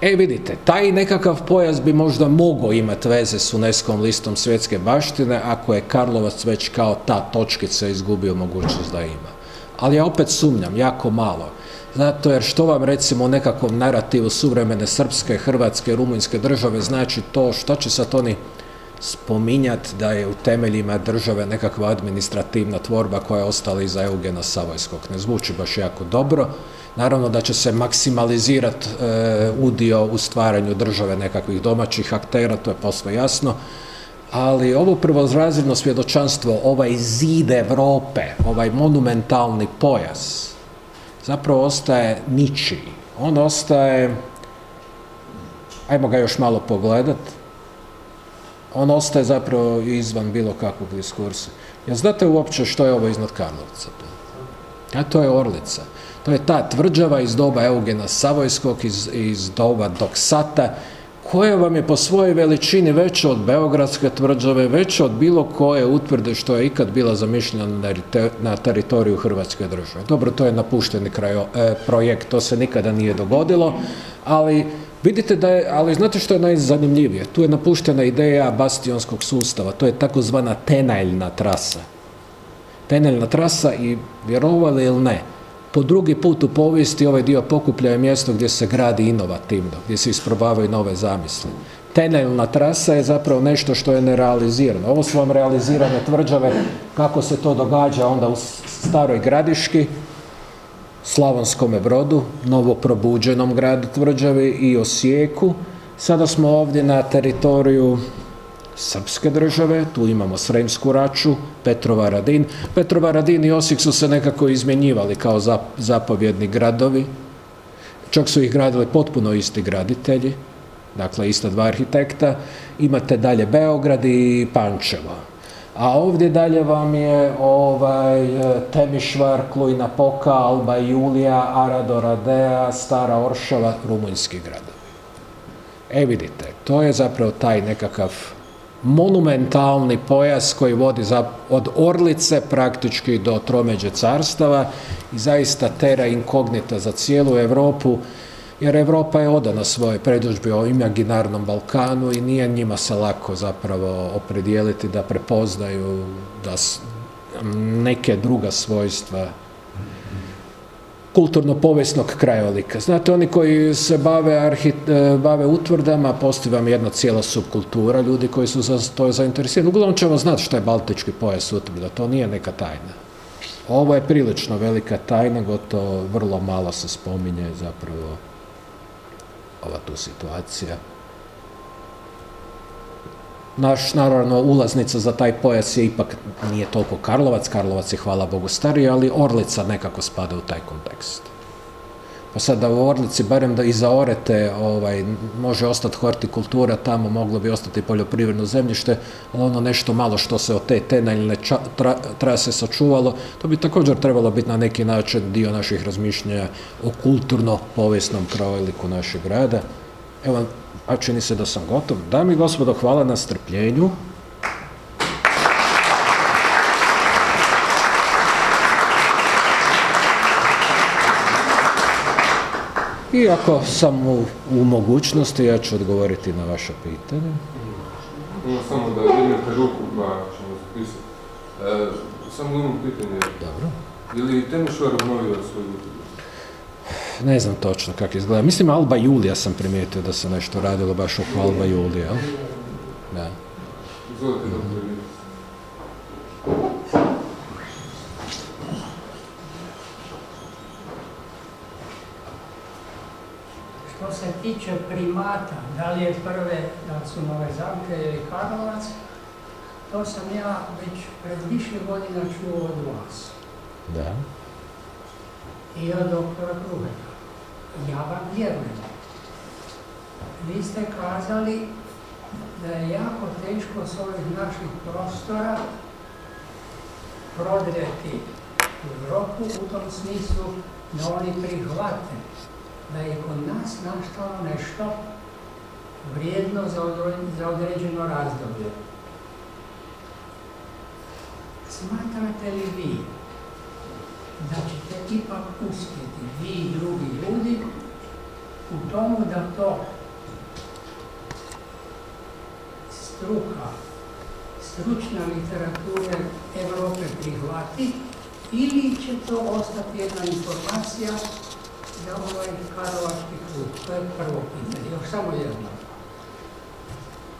E vidite, taj nekakav pojas bi možda mogao imati veze s UNESCO listom svjetske baštine ako je Karlovac već kao ta točkica izgubio mogućnost da ima. Ali ja opet sumnjam, jako malo. Zato jer što vam recimo u nekakvom narativu suvremene srpske, hrvatske, rumunjske države znači to što će sad oni spominjati da je u temeljima države nekakva administrativna tvorba koja je ostala iza Eugena Savojskog. Ne zvuči baš jako dobro. Naravno da će se maksimalizirati e, udio u stvaranju države nekakvih domaćih aktera, to je posve jasno. Ali ovo prvozrazredno svjedočanstvo, ovaj zid Europe, ovaj monumentalni pojas, zapravo ostaje ničiji. On ostaje, ajmo ga još malo pogledat, on ostaje zapravo izvan bilo kakvog diskursa. Ja znate uopće što je ovo iznad Karlovca? A to je Orlica. To je ta tvrđava iz doba Eugena Savojskog, iz, iz doba Doksata, koja vam je po svojoj veličini veća od Beogradske tvrđave, veća od bilo koje utvrde što je ikad bila zamišljena na teritoriju Hrvatske države. Dobro, to je napušteni e, projekt, to se nikada nije dogodilo, ali vidite da je, ali znate što je najzanimljivije? Tu je napuštena ideja bastionskog sustava, to je takozvana tenaljna trasa. Tenaljna trasa i vjerovali ili ne, po drugi put u povijesti ovaj dio pokuplja je mjesto gdje se gradi inovativno, gdje se isprobavaju nove zamisli. Teneljna trasa je zapravo nešto što je nerealizirano. Ovo su vam realizirane tvrđave, kako se to događa onda u staroj gradiški, Slavonskome brodu, novoprobuđenom gradu tvrđavi i Osijeku. Sada smo ovdje na teritoriju srpske države, tu imamo Sremsku raču, Petrova Radin. Petrova Radin i Osijek su se nekako izmjenjivali kao zapovjedni gradovi, čak su ih gradili potpuno isti graditelji, dakle ista dva arhitekta. Imate dalje Beograd i Pančevo. A ovdje dalje vam je ovaj, Temišvar, Klujna Poka, Alba Julija, Arado Radea, Stara Oršava, rumunjski gradovi. E vidite, to je zapravo taj nekakav monumentalni pojas koji vodi za, od Orlice praktički do Tromeđe carstava i zaista tera inkognita za cijelu Europu jer Europa je odana svoje predužbe o imaginarnom Balkanu i nije njima se lako zapravo opredijeliti da prepoznaju da neke druga svojstva kulturno-povijesnog krajolika. Znate, oni koji se bave, arhit, e, bave utvrdama, postoji vam jedna cijela subkultura ljudi koji su za to zainteresirani. Uglavnom ćemo znati što je Baltički pojas utvrda, to nije neka tajna. Ovo je prilično velika tajna, gotovo vrlo malo se spominje zapravo ova tu situacija. Naš, naravno, ulaznica za taj pojas je ipak nije toliko Karlovac, Karlovac je, hvala Bogu, stariji, ali Orlica nekako spada u taj kontekst. Pa sad da u Orlici, barem da iza Orete, ovaj, može ostati hortikultura, tamo moglo bi ostati poljoprivredno zemljište, ali ono nešto malo što se od te temeljne trase sačuvalo, to bi također trebalo biti na neki način dio naših razmišljanja o kulturno-povijesnom krajoliku našeg grada. Evo, a čini se da sam gotov. Dami i gospodo, hvala na strpljenju. I ako sam u, u mogućnosti, ja ću odgovoriti na vaše pitanje. samo da dignete ruku pa ćemo zapisati. E, samo imam pitanje. Dobro. Je li Temišvar obnovio svoju udrugu? Ne znam točno kako izgleda. Mislim Alba Julija sam primijetio da se nešto radilo baš oko Alba Julija, jel? Da. Što se tiče primata, da li je prve da su Nove Zamke ili Karlovac, to sam ja već pred više godina čuo od vas Da. i od doktora Kruveka. Ja vam vjerujem. Vi ste kazali da je jako teško s ovih naših prostora prodrijeti u Europu u tom smislu da oni prihvate da je kod nas nastalo nešto vrijedno za određeno razdoblje. Smatrate li vi da ćete ipak uspjeti, vi i drugi ljudi, u tomu da to struka, stručna literatura Europe prihvati ili će to ostati jedna informacija za ovaj Karlovački klub? To je prvo pitanje, još samo jedno.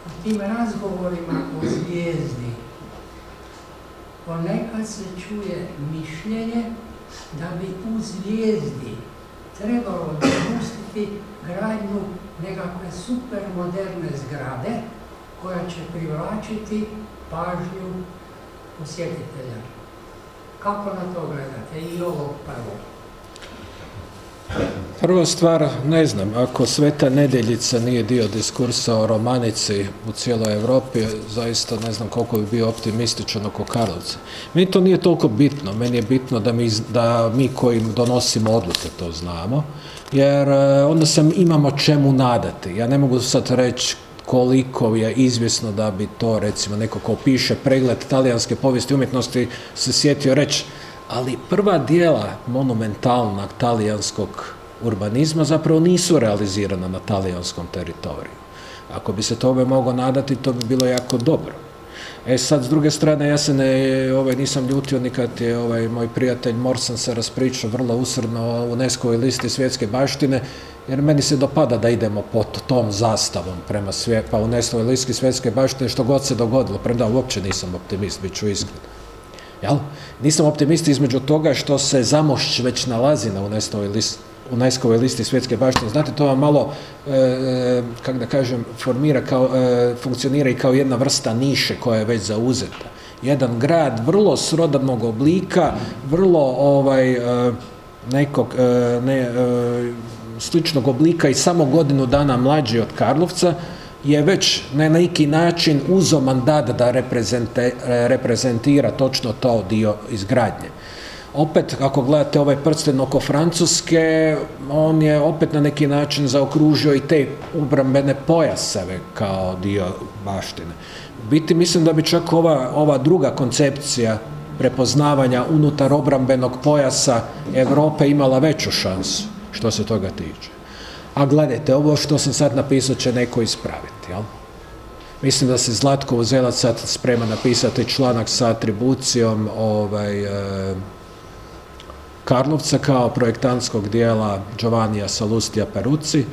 U tim razgovorima o zvijezdi ponekad se čuje mišljenje da bi u zvijezdi trebalo dopustiti gradnju nekakve supermoderne zgrade koja će privlačiti pažnju posjetitelja. Kako na to gledate? I ovo prvo. Prva stvar, ne znam, ako Sveta Nedjeljica nije dio diskursa o romanici u cijeloj Europi, zaista ne znam koliko bi bio optimističan oko Karlovca. Meni to nije toliko bitno, meni je bitno da mi, da mi koji donosimo odluke to znamo, jer e, onda se imamo čemu nadati. Ja ne mogu sad reći koliko je izvjesno da bi to recimo neko ko piše pregled talijanske povijesti umjetnosti se sjetio reći ali prva dijela monumentalnog talijanskog urbanizma zapravo nisu realizirana na talijanskom teritoriju. Ako bi se tome moglo nadati, to bi bilo jako dobro. E sad, s druge strane, ja se ne, ovaj, nisam ljutio ni kad je ovaj, moj prijatelj Morsan se raspričao vrlo usredno o UNESCO-ovoj listi svjetske baštine, jer meni se dopada da idemo pod tom zastavom prema svije, pa UNESCO-ovoj listi svjetske baštine, što god se dogodilo, premda uopće nisam optimist, bit ću iskren. Jel? Nisam optimist između toga što se Zamošć već nalazi na UNESCO-ovoj listi UNESCO-ovoj listi svjetske baštine. Znate, to vam malo, e, kako da kažem, formira kao, e, funkcionira i kao jedna vrsta niše koja je već zauzeta. Jedan grad vrlo srodavnog oblika, vrlo ovaj, e, nekog e, ne, e, sličnog oblika i samo godinu dana mlađi od Karlovca, je već na neki način uzo mandat da reprezente- reprezentira točno to dio izgradnje. Opet, ako gledate ovaj prsten oko Francuske, on je opet na neki način zaokružio i te ubrambene pojaseve kao dio baštine. Biti mislim da bi čak ova, ova druga koncepcija prepoznavanja unutar obrambenog pojasa Europe imala veću šansu što se toga tiče. A gledajte, ovo što sam sad napisao će neko ispraviti, jel? Mislim da se Zlatko Uzelac sad sprema napisati članak sa atribucijom ovaj, e, Karlovca kao projektantskog dijela Giovannija Salustija Perucci.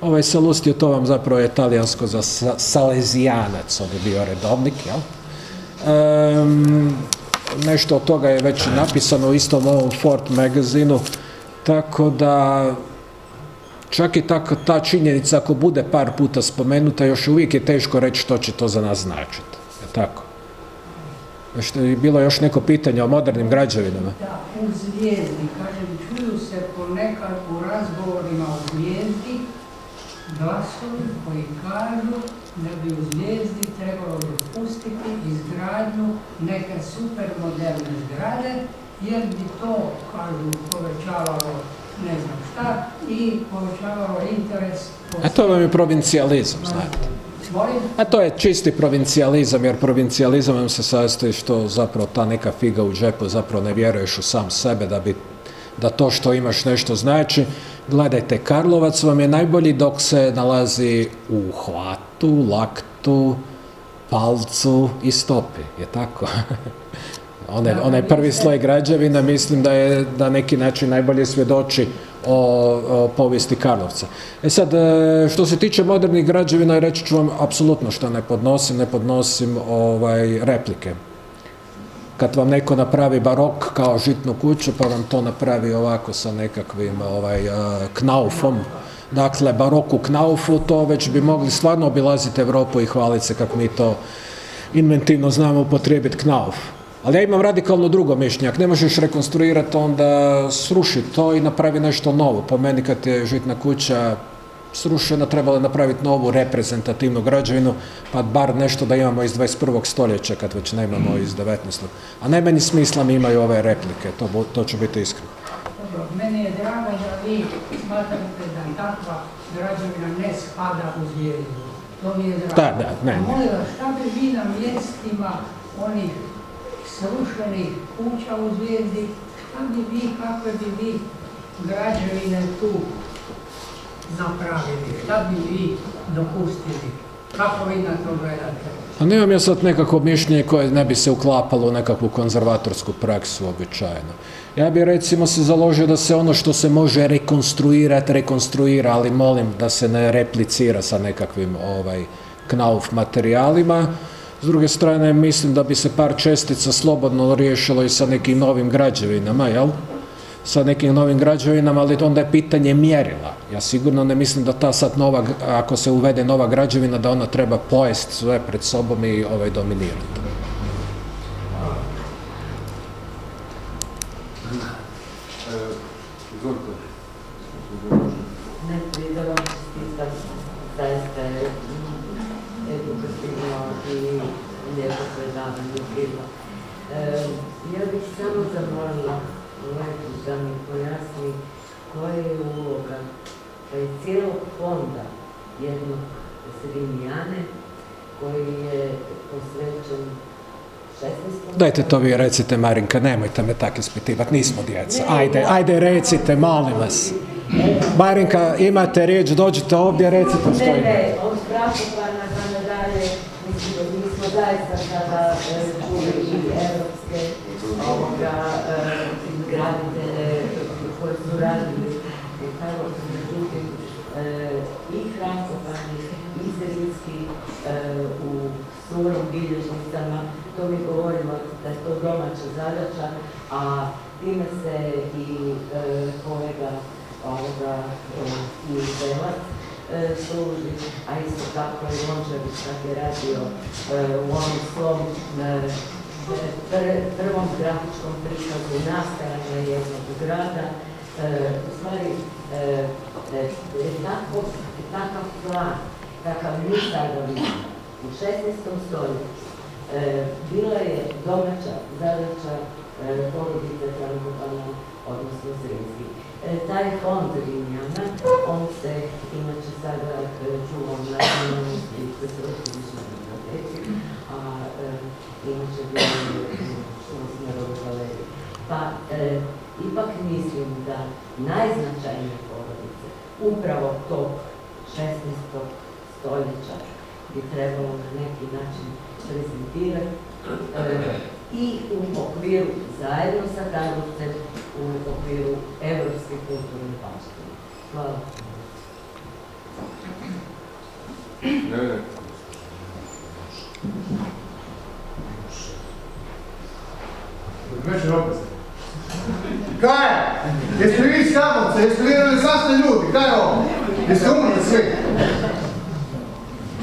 Ovaj Salustio, to vam zapravo je talijansko za sa- salezijanac, on je bio redovnik, jel? Em, nešto od toga je već napisano u istom ovom Fort magazinu, tako da čak i ta, ta činjenica ako bude par puta spomenuta, još uvijek je teško reći što će to za nas značiti. Je tako? Što je bilo još neko pitanje o modernim građevinama. Da, u zvijezdi, kažem, čuju se ponekad u razgovorima o zvijezdi glasovi koji kažu da bi u zvijezdi trebalo dopustiti izgradnju neke supermoderne zgrade, jer bi to, kažu, povećavalo ne znam šta i povećavalo interes A to vam je provincijalizam, znate. A to je čisti provincijalizam, jer provincijalizam vam se sastoji što zapravo ta neka figa u džepu, zapravo ne vjeruješ u sam sebe da bi da to što imaš nešto znači. Gledajte, Karlovac vam je najbolji dok se nalazi u hvatu, laktu, palcu i stopi, je tako? [LAUGHS] Onaj, onaj prvi sloj građevina mislim da je na neki način najbolje svjedoči o, o povijesti Karlovca. E sad, e, što se tiče modernih građevina, reći ću vam apsolutno što ne podnosim, ne podnosim ovaj, replike. Kad vam neko napravi barok kao žitnu kuću, pa vam to napravi ovako sa nekakvim ovaj, e, knaufom, dakle barok u knaufu, to već bi mogli stvarno obilaziti Europu i hvaliti se kako mi to inventivno znamo upotrijebiti knauf. Ali ja imam radikalno drugo mišljenje. Ako ne možeš rekonstruirati, onda sruši to i napravi nešto novo. Po meni kad je žitna kuća srušena, trebalo je napraviti novu reprezentativnu građevinu, pa bar nešto da imamo iz 21. stoljeća, kad već nemamo iz 19. A najmanje smisla mi imaju ove replike, to, bu- to ću biti iskren. Dobro, meni je drago da vi smatrate da takva građevina ne spada u zvijezdu. To mi je drago. Da, da, ne, A molim vas, šta bi vi na mjestima onih srušenih kuća u zvijezdi, šta bi vi, kakve bi vi građevine tu napravili? Šta bi vi dopustili? Kako vi na to gledate? A nemam ja sad nekakvo mišljenje koje ne bi se uklapalo u nekakvu konzervatorsku praksu običajno. Ja bi recimo se založio da se ono što se može rekonstruirati, rekonstruira, ali molim da se ne replicira sa nekakvim ovaj, knauf materijalima. S druge strane, mislim da bi se par čestica slobodno riješilo i sa nekim novim građevinama, jel? sa nekim novim građevinama, ali onda je pitanje mjerila. Ja sigurno ne mislim da ta sad nova, ako se uvede nova građevina, da ona treba pojest sve pred sobom i ovaj, dominirati. E, je mm, lijepo predavanje bilo. E, ja bih samo zamolila Letu da mi pojasni koja je uloga pa je cijelog fonda jednog Srinjane koji je posvećen 16. Dajte to vi recite, Marinka, nemojte me tako ispitivati, nismo djeca. Ajde, ajde recite, molim vas. Marinka, imate riječ, dođite ovdje, recite što Ne, ne, od Frankopana pa nadalje, mi smo zaista sada e, čuli i evropske ovoga e, graditelje koji su radili u Karlovcu, međutim e, i Frankopani i Zrinski e, u svojim bilježnicama, to mi govorimo da je to domaća zadaća, a time se i e, kolega ovoga e, i Belac e, služi, a isto tako i Lončević kad je radio e, u onom svom e, pr- prvom grafičkom prikazu nastajanja jednog grada. E, u stvari, e, e, takav plan, sada vidimo u 16. stoljeću, e, bila je domaća zadaća e, porodice Frankopana, odnosno Zrinski. E, taj fond Rimljana, on se inače sada e, čuva u Nacionalnom spisku sveučilišnoj biblioteci, a e, inače je u Smerovoj galeriji. Pa e, ipak mislim da najznačajnije porodice upravo tog 16. stoljeća bi trebalo na neki način prezentirati i u okviru zajedno sa Karlovcem u okviru evropske kulturne baštine. Hvala. Ne. Kaj je? Jeste vi iz? Jeste vi renesansni ljudi? Kaj je ovo? Jeste umrli svi?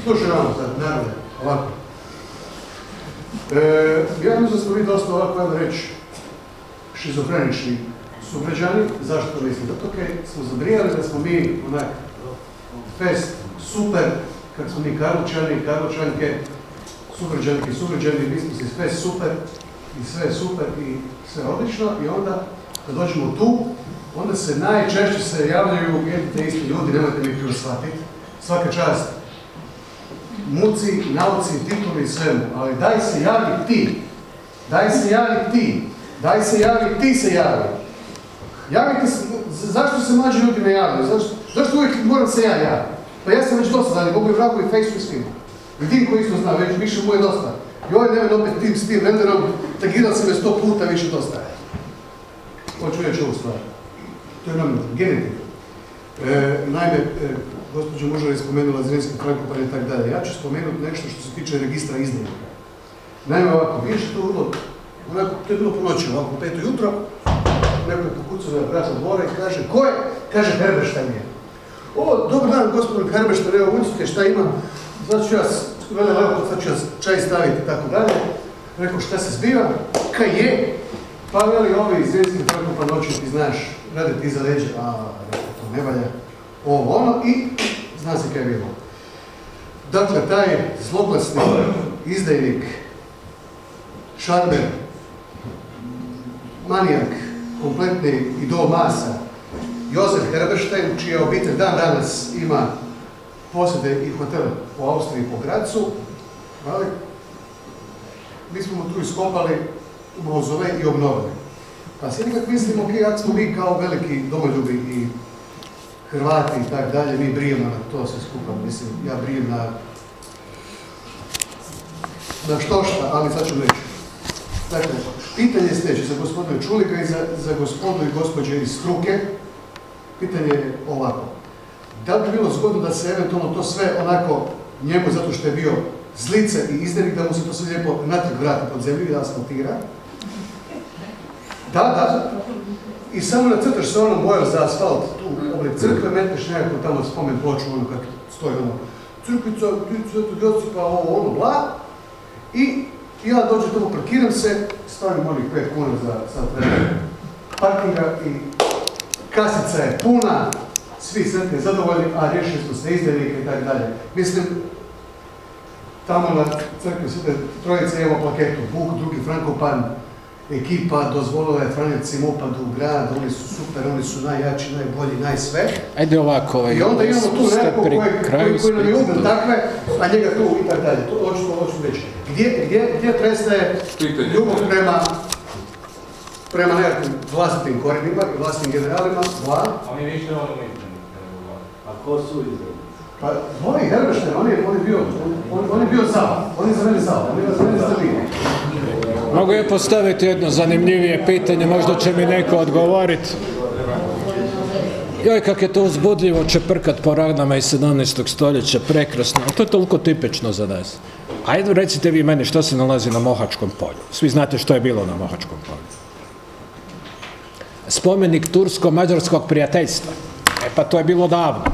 Slušaj ovo sad, narode, ovako. E, ja mislim da smo vi dosta ovako, ajmo reći, šizofrenični sugrađani. Zašto to mislim? Zato kaj smo zabrijali da smo mi onak fest super, kad smo mi Karlovčani, Karlovčanke, sugrađanke i sugrađani, mi smo si fest super i sve super i sve odlično i onda kad dođemo tu, onda se najčešće se javljaju jedni te isti ljudi, nemojte mi krivo shvatiti, svaka čast muci, nauci, tituli i svemu, ali daj se javi ti, daj se javi ti, daj se javi, ti se javi. Javite se, zašto se mlađi ljudi ne javljaju? Zašto, zašto uvijek moram se ja javiti? Pa ja sam već dosta znali, mogu i vragu i fejsu i svima. I Dinko isto zna, već više mu je dosta. Joj, nemoj opet tim s tim renderom, tagirao si me sto puta, više to staje. Hoću reći ovu stvar. To je nam genetika. E, naime, e, gospođa Mužar je spomenula Zrinski Frankopan i tako dalje. Ja ću spomenuti nešto što se tiče registra iznimka. Naime, ovako, vidiš to vrlo, onako, to je bilo po noći, ovako, peto jutro, neko je pokucao na vrata dvora i kaže, ko je? Kaže, Herberštajn je. O, dobar dan, gospodin Herberštajn, evo, uđite, šta ima? Sad ću ja, vele lepo, sad ću ja čaj staviti i tako dalje. Rekao, šta se zbiva? Kaj je? Pa veli ovi iz Zrinski Frankopan noći, ti znaš, rade ti iza leđa, a, to ne valja. Ovo, ono, i zna se kaj je bilo. Dakle, taj zloglasni izdajnik, šarmer, manijak, kompletni idol masa, Jozef Herberstein, čija obitelj dan danas ima posjede i hotel u Austriji po Gracu, ali mi smo mu tu iskopali u mauzolej i obnovili. Pa si nekak mislimo, ok, jak smo mi kao veliki domoljubi i Hrvati i tak dalje, mi brijemo na to sve skupa, mislim, ja brijem na na što šta, ali sad ću reći. Dakle, pitanje sljedeće za gospodina Čulika i za, za gospodu i gospođe iz struke. Pitanje je ovako. Da li bi bilo zgodno da se eventualno to sve onako njemu, zato što je bio zlice i izdenik, da mu se to sve lijepo natrag vrati pod zemlju i asfaltira? Da, da. I samo nacrtaš se onom bojom za asfalt, tu oblik crkve, metneš nekako tamo spomen ploču, ono kako stoji ono, crkvica, Svetog Josipa, ovo, ono, bla, i ja dođem tamo, parkiram se, stavim onih 5 kuna za vremena parkinga i kasica je puna, svi sretni zadovoljni, a riješili smo se izdajnika i tako dalje. Mislim, tamo na crkvi Svete Trojice imamo plaketu, Buk, drugi Frankopan, ekipa dozvolila je Franjevcima upad u grad, oni su super, oni su najjači, najbolji, najsve. Ajde ovako, ovaj, I onda imamo tu nekog koji, koji, koji nam je ubil takve, a njega tu i tako dalje. To hoću, hoću reći. Gdje, gdje, gdje prestaje ljubav prema prema nekakvim vlastitim korenima i vlastitim generalima, dva, Oni više vole izdajnike nego vlada. A ko su izdajnici? pa Voli Herberštajn, on je, on je bio, on, on je bio zao, on je za mene zao, on je za mene stabilni. Mogu je postaviti jedno zanimljivije pitanje, možda će mi neko odgovoriti. Joj, kak je to uzbudljivo čeprkat po ranama iz 17. stoljeća, prekrasno, ali to je toliko tipično za nas. Ajde, recite vi meni što se nalazi na Mohačkom polju. Svi znate što je bilo na Mohačkom polju. Spomenik tursko-mađarskog prijateljstva. E pa to je bilo davno.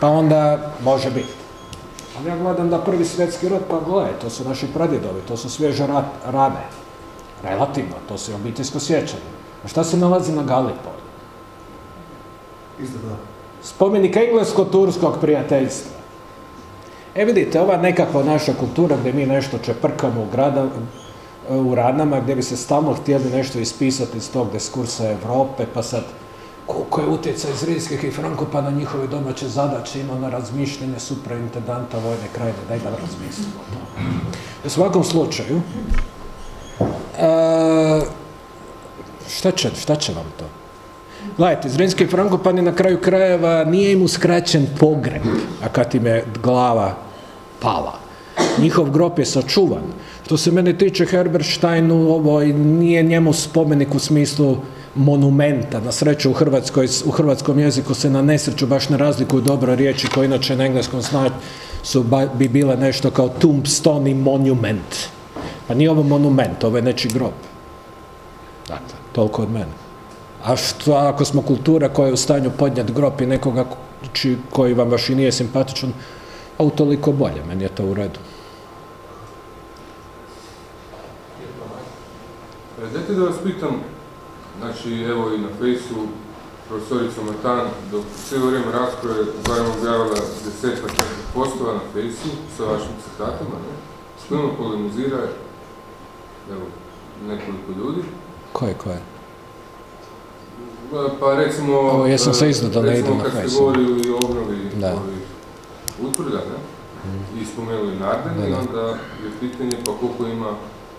Pa onda može biti. Ali ja gledam da prvi svjetski rat, pa gledaj, to su naši pradjedovi, to su svježe rane. Relativno, to i obiteljsko sjećanje. A šta se nalazi na Galipolju? Isto da. Spomenik englesko-turskog prijateljstva. E vidite, ova nekakva naša kultura gdje mi nešto čeprkamo u, grada, u ranama, gdje bi se stalno htjeli nešto ispisati iz tog diskursa Europe, pa sad koliko je utjecaj Zrinskih i Frankopa na njihove domaće zadaće ima na razmišljanje supraintendanta vojne krajine, daj da razmislimo o tome. U svakom slučaju, e, šta, će, šta će vam to? Gledajte, Zrinski Frankopan je na kraju krajeva, nije im uskraćen pogreb, a kad im je glava pala. Njihov grob je sačuvan. Što se mene tiče Herbersteinu, ovo nije njemu spomenik u smislu monumenta. Na sreću u, Hrvatskoj, u hrvatskom jeziku se na nesreću baš ne razlikuju dobro riječi koje inače na engleskom znači su bi bile nešto kao tombstone i monument. Pa nije ovo monument, ovo je nečiji grob. Dakle, toliko od mene. A što ako smo kultura koja je u stanju podnijeti grob i nekoga či- koji vam baš i nije simpatičan, a utoliko bolje, meni je to u redu. E, Dajte da vas pitam, znači evo i na fejsu profesorica Matan, dok cijelo vrijeme rasprave barem objavila desetak postova na fejsu sa vašim citatima, ne? S kojima polemizira, evo, nekoliko ljudi. Koje, koje? Pa- Pa recimo... Ovo, jesam e, se iznad da ne recimo idem na kad ste govorili o obnovi utvrda, ne? I spomenuli Narden Da, i da. onda je pitanje pa koliko ima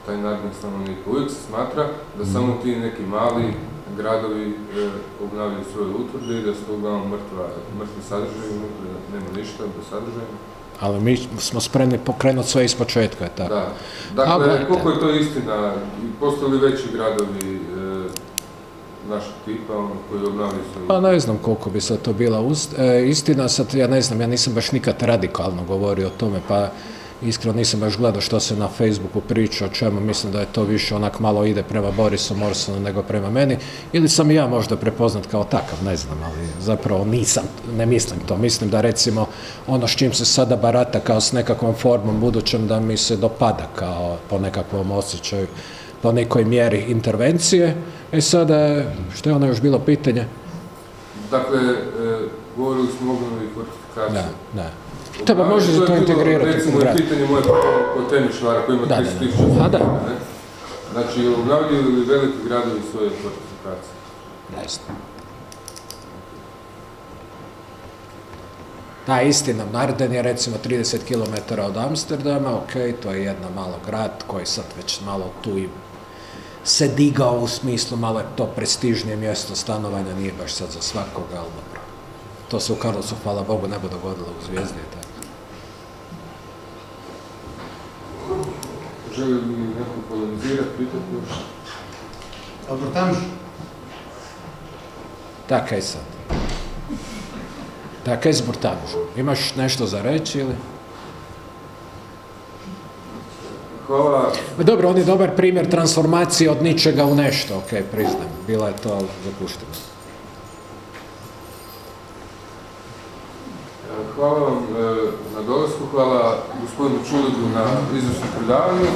taj Narden stanovnika. Uvijek se smatra da Mhm. samo ti neki mali gradovi e, obnavljaju svoje utvrde i da su to uglavnom mrtva, mrtvi sadržaj, unutra nema ništa do sadržaja. Ali mi smo spremni pokrenuti sve iz početka, je tako? Da. Dakle, koliko je to istina? Postoje li veći gradovi e, našeg tipa, ono, koji obnavljaju svoju... Pa ne znam koliko bi sad to bila ust- e, istina, sad ja ne znam, ja nisam baš nikad radikalno govorio o tome, pa iskreno nisam baš gledao što se na Facebooku priča, o čemu mislim da je to više onak malo ide prema Borisu Morsonu nego prema meni, ili sam i ja možda prepoznat kao takav, ne znam, ali zapravo nisam, ne mislim to, mislim da recimo ono s čim se sada barata kao s nekakvom formom budućem da mi se dopada kao po nekakvom osjećaju, po nekoj mjeri intervencije, e sada, što je ono još bilo pitanje? Dakle, e, govorili smo o obnovi fortifikacije. Da, da. Treba možda je to bilo, integrirati Recimo, i pitanje moje po Temišvara koji ima Da, da, 30 da. tisuća A, da. ne? Znači, obnavljaju li veliki gradovi svoje fortifikacije? Ne znam. Da, istina, Narden je recimo 30 km od Amsterdama, ok, to je jedna malo grad koji sad već malo tu i se digao u smislu, malo je to prestižnije mjesto stanovanja, nije baš sad za svakoga, ali dobro. To se u Karlovcu, hvala Bogu, ne bude dogodilo u Zvijezdi i tako. Želi li neko polemizirati, pitati još? Dobro, tamo sad? Tak, kaj s Burtanužom? Imaš nešto za reći ili? Hvala. Dobro, on je dobar primjer transformacije od ničega u nešto, ok, priznam. Bila je to zapušteno. Hvala vam e, na dolasku, hvala gospodinu Čuligu na izvršnom predavanju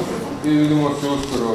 i vidimo se uskoro.